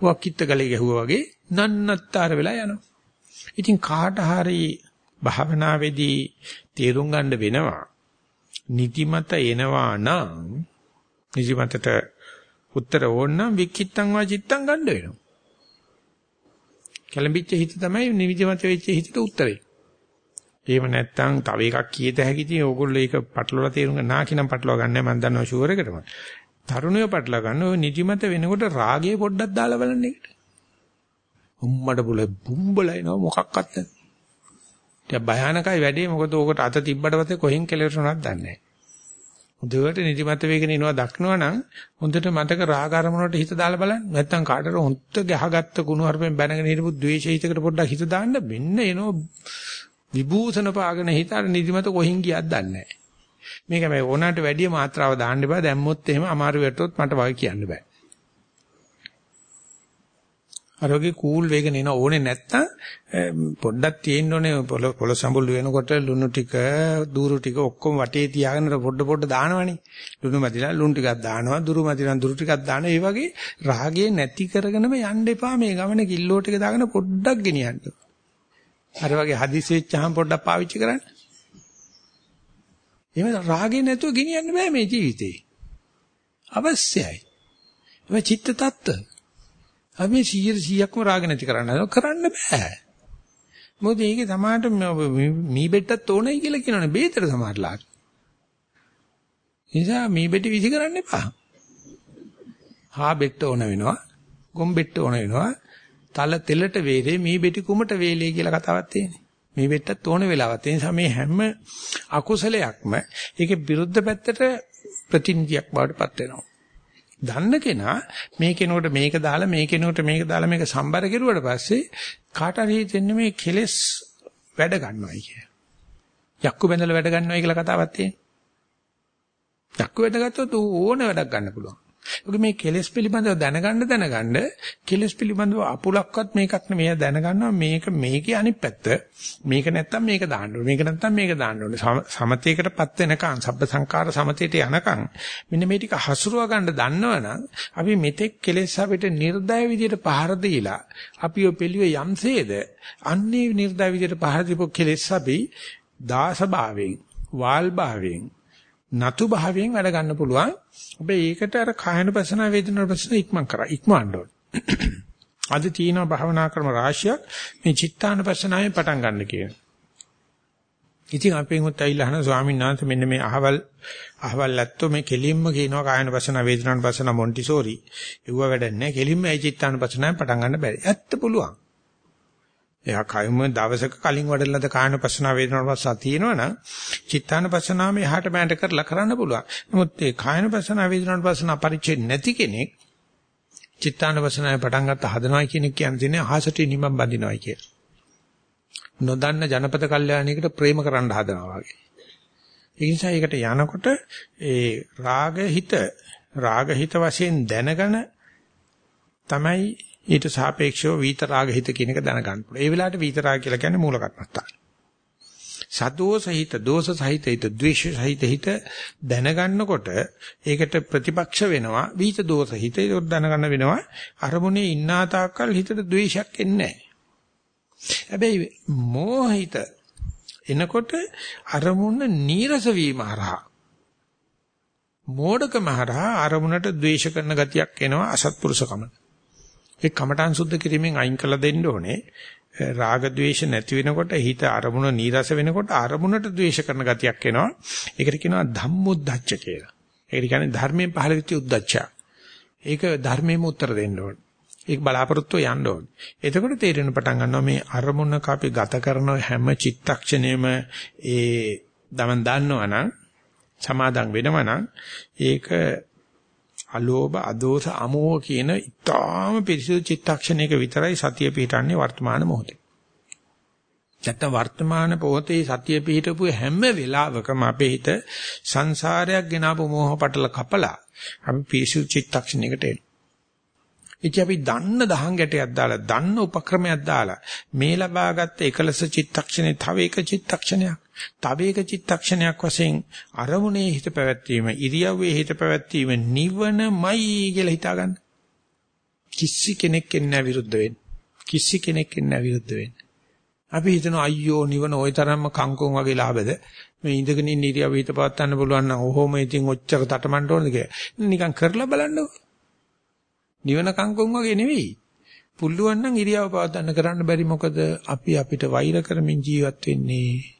වක්කිට ගලේ ගැහුවා වගේ නන්නත්තර වෙලා යනවා. ඉතින් කාට හරි භාවනාවේදී තේරුම් ගන්න වෙනවා. නිදිමත එනවා නම් නිදිමතට උත්තර ඕනනම් වික්කිට්ටං වාචිත්තං ගන්න වෙනවා. කැළඹිච්ච හිත තමයි නිදිමත වෙච්ච හිතට උත්තරේ. එහෙම නැත්නම් තව එකක් කීත හැකි ඉතින් ඕගොල්ලෝ ඒක පටලවලා තේරුම් ගන්න නාකිනම් පටලවා ගන්න මම දන්නවා ෂුවර් එකටම. තරුණයෝ පටල ගන්න ඔය නිදිමත වෙනකොට රාගය පොඩ්ඩක් දාලා බලන්න එකට. උම්මඩ බුල බුම්බලයිනව මොකක්වත් නැහැ. ටික භයානකයි වැඩේ මොකද ඕකට අත තිබ්බට පස්සේ කොහෙන් කෙලවරනවද දන්නේ නැහැ. හොඳට නිදිමත වේගෙන ඉනවා දක්නවනම් හොඳට මතක රාග අරමුණට හිත දාලා බලන්න. නැත්තම් කාටර හොන්ත ගහගත්ත කුණු හarpෙන් බැනගෙන හිටපු ද්වේෂ හිතකට පොඩ්ඩක් හිත දාන්න මෙන්න එනෝ විභූෂණ පාගන හිත අර නිදිමත කොහින් ගියත් දන්නේ නැහැ. මේක මේ ඕනකට වැඩිය මාත්‍රාව දාන්න බෑ දැම්මොත් එහෙම අමාරු වැටුවොත් මට වගේ කියන්න බෑ. අරෝගේ කූල් වේගන එන ඕනේ නැත්තම් පොඩ්ඩක් තියෙන්න ඕනේ පොළ සම්බුල් වෙනකොට ලුණු ටික දూరు ටික ඔක්කොම වටේ තියාගෙන පොඩ පොඩ දානවනේ ලුණු මැදිලා ලුණු ටිකක් දානවා දුරු මැදිලා දුරු ටිකක් දානවා ඒ වගේ රාගය නැති කරගෙනම යන්න එපා මේ ගමන කිල්ලෝ ටික දාගෙන පොඩ්ඩක් ගෙනියන්න. අර වගේ හදිසි වෙච්චාම පොඩ්ඩක් පාවිච්චි කරන්න. එහෙම රාගේ නැතුව ගෙනියන්න බෑ මේ ජීවිතේ. අවශ්‍යයි. මේ චිත්ත taත්ත්ව. අපි 100 100ක්ම රාග නැති කරන්න කරන්න බෑ. මොකද ඒකේ සමාහට මී බෙට්ටත් ඕනයි කියලා කියනවනේ බේතර සමාහටලාට. නිසා මේ බෙටි විසි කරන්න එපා. හා බෙට්ට ඕන වෙනවා. ගොම් බෙට්ට ඕන වෙනවා. තල තෙලට වේලේ මේ බෙටි කුමට වේලේ කියලා කතාවක් තියෙනවා. මේ බෙට්ටත් ඕන වෙලාවක්. ඒ නිසා මේ හැම අකුසලයක්ම ඒකේ විරුද්ධ පැත්තට ප්‍රතිනිධියක් බවට පත් වෙනවා. දන්න කෙනා මේ කෙනෙකුට මේක දාලා මේ කෙනෙකුට මේක දාලා මේක සම්බර කෙරුවට පස්සේ කාට හරි හිතෙන්නේ මේ කෙලෙස් වැඩ ගන්නවයි කිය. යක්කු බැඳලා වැඩ ගන්නවයි කියලා කතාවක් තියෙනවා. යක්කු වැඩ ගත්තොත් ඕන වැඩක් ගන්න පුළුවන්. ඔක මේ කෙලෙස් පිළිබඳව දැනගන්න දැනගන්න කෙලෙස් පිළිබඳව අපුලක්වත් මේකක් නෙමෙයි දැනගන්නවා මේක මේකේ අනිත් පැත්ත. මේක නැත්තම් මේක දාන්න ඕනේ. මේක නැත්තම් මේක දාන්න ඕනේ. සමතේකටපත් වෙනකන් සබ්බ සංකාර සමතේට යනකන් මෙන්න මේ ටික හසුරුව ගන්න දන්නවනම් අපි මෙතෙක් කෙලෙස් අපිට නිර්දය විදියට පහර දීලා අපි ඔය පිළිවෙ යම්සේද අන්නේ නිර්දය විදියට පහර දීපු කෙලෙස් අපි දාස භාවයෙන් වාල් භාවයෙන් නතු භාවයෙන් වැඩ ගන්න පුළුවන්. හැබැයි ඒකට අර කායන පසන වේදනා පසන ඉක්මන් කරා. ඉක්මවන්න ඕනේ. අද තියෙන භාවනා ක්‍රම රාශියක් මේ චිත්තාන පසනාවෙන් පටන් ගන්න කියන. ඉතින් අපෙන් උත් ඇවිල්ලා අහන ස්වාමීන් වහන්සේ මෙන්න මේ අහවල් අහවල් ඇත්තෝ මේ කෙලින්ම කියනවා කායන පසන වේදනාන පසන මොන්ටිසෝරි. ඒව වැඩක් නැහැ. කෙලින්ම ඒ චිත්තාන පසනාවෙන් පටන් ගන්න බැරි. ඇත්ත පුළුවන්. එයා කයම දවසක කලින් වඩලද කායන පස්සනා වේදනාවට පස්සා තියෙනවනම් චිත්තාන පස්සනාව මෙහාට මෑට කරලා කරන්න පුළුවන්. නමුත් ඒ කායන පස්සනා වේදනාවට පස්සනා පරිච්ඡේද නැති කෙනෙක් චිත්තාන පස්සනාවේ පටන් ගත්ත හදනවා කියන එක කියන්නේ අහසට නිමම් බඳිනවයි කියලා. නොදන්න ජනපද කල්යාණිකට ප්‍රේම කරන්න හදනවා වගේ. ඒ නිසා ඒකට යනකොට ඒ රාග හිත රාග හිත වශයෙන් දැනගෙන තමයි ඊට සාපේක්ෂව විතරාග හිත කියන එක දැනගන්න පුළුවන්. ඒ වෙලාවට විතරාග කියලා කියන්නේ මූල කර්මස්ථාන. සදෝස හිත, දෝෂ සහිත හිත, ද්වේෂ සහිත හිත දැනගන්නකොට ඒකට ප්‍රතිපක්ෂ වෙනවා විත දෝෂ හිත. ඒක දැනගන්න වෙනවා අරමුණේ ඉන්නා තාක්කල් හිතට ද්වේෂයක් එන්නේ නැහැ. හැබැයි මෝහිත එනකොට අරමුණ නීරස වීම හරහා මෝඩකම හරහා අරමුණට ද්වේෂ කරන ගතියක් එනවා අසත්පුරුෂකම. ඒ කමඨං සුද්ධ කිරීමෙන් අයින් කළා දෙන්න ඕනේ. රාග ద్వේෂ නැති වෙනකොට හිත අරමුණ නීරස වෙනකොට අරමුණට ද්වේෂ කරන ගතියක් එනවා. ඒකට කියනවා ධම්මොද්දච්ච කියලා. ඒකට කියන්නේ ධර්මයෙන් පහළ වෙච්ච උද්දච්චය. ඒක ධර්මයෙන්ම උත්තර දෙන්න ඕනේ. ඒක බලාපොරොත්තු යන්න ඕනේ. එතකොට තේරෙන පටන් ගන්නවා මේ අරමුණක අපි ගත කරන හැම චිත්තක්ෂණයම ඒ දමන් දන්නවනම් සමාදම් වෙනවනම් ඒක අලෝභ, අදෝස, අමෝහ කියන ඊටාම පිරිසිදු චිත්තක්ෂණයක විතරයි සතිය පිහිටන්නේ වර්තමාන මොහොතේ. නැත්තම් වර්තමාන පොතේ සතිය පිහිටපු හැම වෙලාවකම අපේ හිත සංසාරයක් ගෙනාවු මෝහ පටල කපලා අපි පිරිසිදු චිත්තක්ෂණයකට එනවා. ඉතින් අපි දන්න දහං ගැටයක් දාලා දන්න උපක්‍රමයක් දාලා මේ ලබාගත් එකලස චිත්තක්ෂණේ තව එක චිත්තක්ෂණයක් තව එක චිත්තක්ෂණයක් වශයෙන් අරමුණේ හිත පැවැත්වීම ඉරියව්වේ හිත පැවැත්වීම නිවනමයි කියලා හිතාගන්න. කිසි කෙනෙක් එන්නේ විරුද්ධ වෙන්න. කිසි කෙනෙක් එන්නේ විරුද්ධ වෙන්න. අපි හිතනවා අයියෝ නිවන ওই තරම්ම කංකුම් වගේ ලාභද? මේ ඉඳගෙන ඉන්න ඉරියව්ව හිත පවත්වන්න පුළුවන් නම් ඔහොම ඉතින් ඔච්චර තටමඬ ඕනද කියලා? නිකන් කරලා බලන්නකෝ නිවන කංකුම් වගේ නෙවෙයි. පුළුවන් නම් ඉරියව්ව පවත්වන්න කරන්න බැරි මොකද? අපි අපිට වෛර කරමින් ජීවත් වෙන්නේ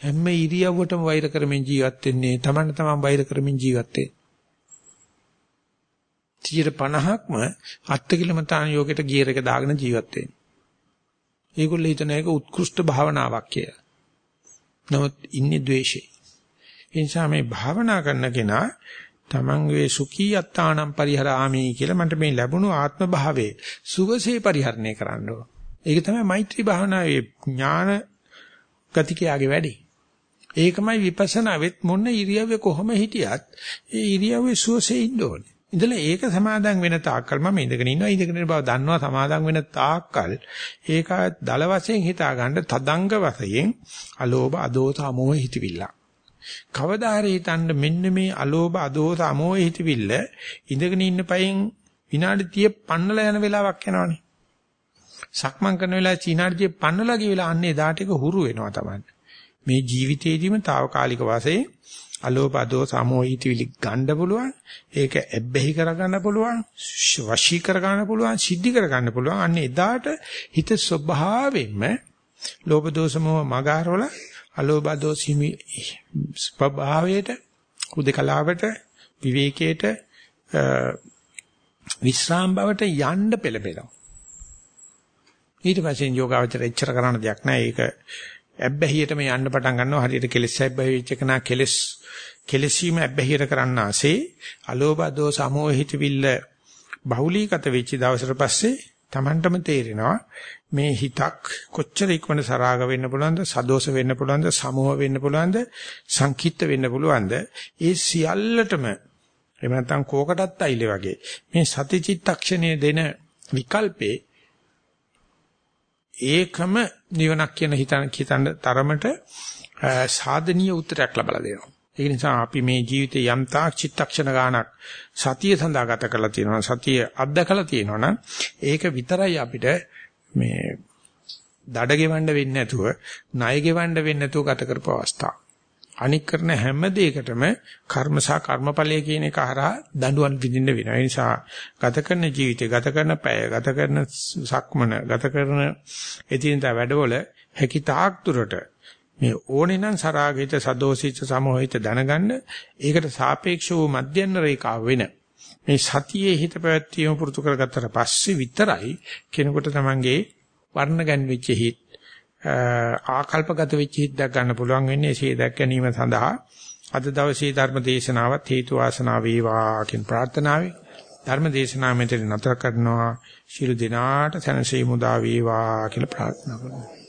හැම ඉරියව්වටම වෛර කරමින් ජීවත් වෙන්නේ තමන්න තමන් වෛර කරමින් ජීවත් වෙන්නේ 50ක්ම අත්කිලමතාන යෝගයට ගියර් එක දාගෙන ජීවත් වෙන්නේ. ඒගොල්ලෝ හිතන එක උත්කෘෂ්ඨ භාවනාවක් කියලා. නමුත් ඉන්නේ ද්වේෂේ. ඒ නිසා මේ භාවනා කරන කෙනා තමන්ගේ සුඛී යත්තානම් පරිහරාමි කියලා මන්ට මේ ලැබුණු ආත්ම භාවයේ සුවසේ පරිහරණය කරන්න ඕන. ඒක තමයි මෛත්‍රී භාවනාවේ ඥාන ගතිකයාගේ වැඩි. ඒකමයි විපස්සනා වෙත් මොන ඉරියව්වේ කොහොම හිටියත් ඒ ඉරියව්වේ සුවසේ ඉන්න ඕනේ. ඉතල ඒක සමාදන් වෙන තාක්කල් මම ඉඳගෙන ඉන්නවා ඉඳගෙන ඉන්න බව දන්නවා සමාදන් වෙන තාක්කල් ඒක දල වශයෙන් හිතා ගන්න තදංග වශයෙන් අලෝභ අදෝස අමෝහ හිතවිල්ල. කවදා හරි හිතන්න මෙන්න මේ අලෝභ අදෝස අමෝහ හිතවිල්ල ඉඳගෙන ඉන්න පයින් විනාඩි 30 පන්නලා යන වෙලාවක් යනවනේ. සක්මන් කරන වෙලාවේ චීනාඩියේ පන්නලා ගිය වෙලාව අන්නේ එදාට ඒක හුරු වෙනවා තමයි. මේ ජීවිතේදීම తాවකාලික වශයෙන් අලෝපදෝ සමෝහිතවිලි ගන්න පුළුවන් ඒක ඇබ්බැහි කරගන්න පුළුවන් වශී කරගන්න පුළුවන් සිද්ධි කරගන්න පුළුවන් අන්න එදාට හිත ස්වභාවයෙන්ම ලෝභ දෝෂ මොහ මගහරවල අලෝභ දෝෂ හිමි ස්වභාවයට හුදකලාවට විවේකයට විස්රාම් බවට යන්න පෙළඹෙනවා. ඊට පස්සේ යෝගාවචර එච්චර කරන්න දෙයක් නැහැ. ඒක ඇබ්බැහියටම යන්න පටන් ගන්නවා. හරියට කෙලෙස් ඇබ්බැහි වෙච්ච කෙනා කෙලෙස් කෙලසීම ඇබ්බැහියට කරන්න ආසේ අලෝභ දෝස අමෝහිතවිල්ල බහුලීගත වෙච්ච දවසට පස්සේ Tamanටම තේරෙනවා මේ හිතක් කොච්චර ඉක්මන සරාග වෙන්න පුළුවන්ද සදෝෂ වෙන්න පුළුවන්ද සමෝහ වෙන්න පුළුවන්ද සංකීර්ත වෙන්න පුළුවන්ද ඒ සියල්ලටම එහෙම නැත්නම් කෝකටත් අයිලේ වගේ මේ සතිචිත්තක්ෂණයේ දෙන විකල්පේ ඒකම නිවනක් කියන හිතන හිතන තරමට සාධනීය උත්තරයක් ලබා දෙනවා. ඒ නිසා අපි මේ ජීවිතේ යම් තාක් චිත්තක්ෂණ ගානක් සතිය සඳහා ගත කරලා තියෙනවා සතිය අත්දකලා තියෙනවා නම් ඒක විතරයි අපිට මේ දඩ ගෙවන්න වෙන්නේ නැතුව ණය ගෙවන්න වෙන්නේ නැතුව ගත කරපු අවස්ථාව. අනික් කරන හැම දෙයකටම කර්ම සහ කර්මඵලයේ කියන එක හරහා දඬුවම් විඳින්න වෙනවා. ඒ නිසා ගත කරන ජීවිතය, ගත කරන පැය, ගත කරන සක්මන, ගත කරන එදිනදා වැඩවල හැකි තාක් දුරට මේ ඕනේ නම් සරාගිත සදෝසිත සමෝහිත දැනගන්න ඒකට සාපේක්ෂ වූ මධ්‍යන්න රේඛාව වෙන මේ සතියේ හිත පැවැත්වීම පුරුදු කරගත්තට පස්සේ විතරයි කෙනෙකුට තමන්ගේ වර්ණ ගැන්විච්ච හිත් ආකල්පගත වෙච්ච හිත් දැක් ගන්න පුළුවන් වෙන්නේ එසේ දැක් ගැනීම සඳහා. අද දවසේ ධර්ම දේශනාවත් හේතු වාසනා වේවා කියන ප්‍රාර්ථනාවයි ධර්ම දේශනාව මෙතන නතර කරනවා. ශිරු දිනාට සැනසීම උදා වේවා කියලා ප්‍රාර්ථනා කරනවා.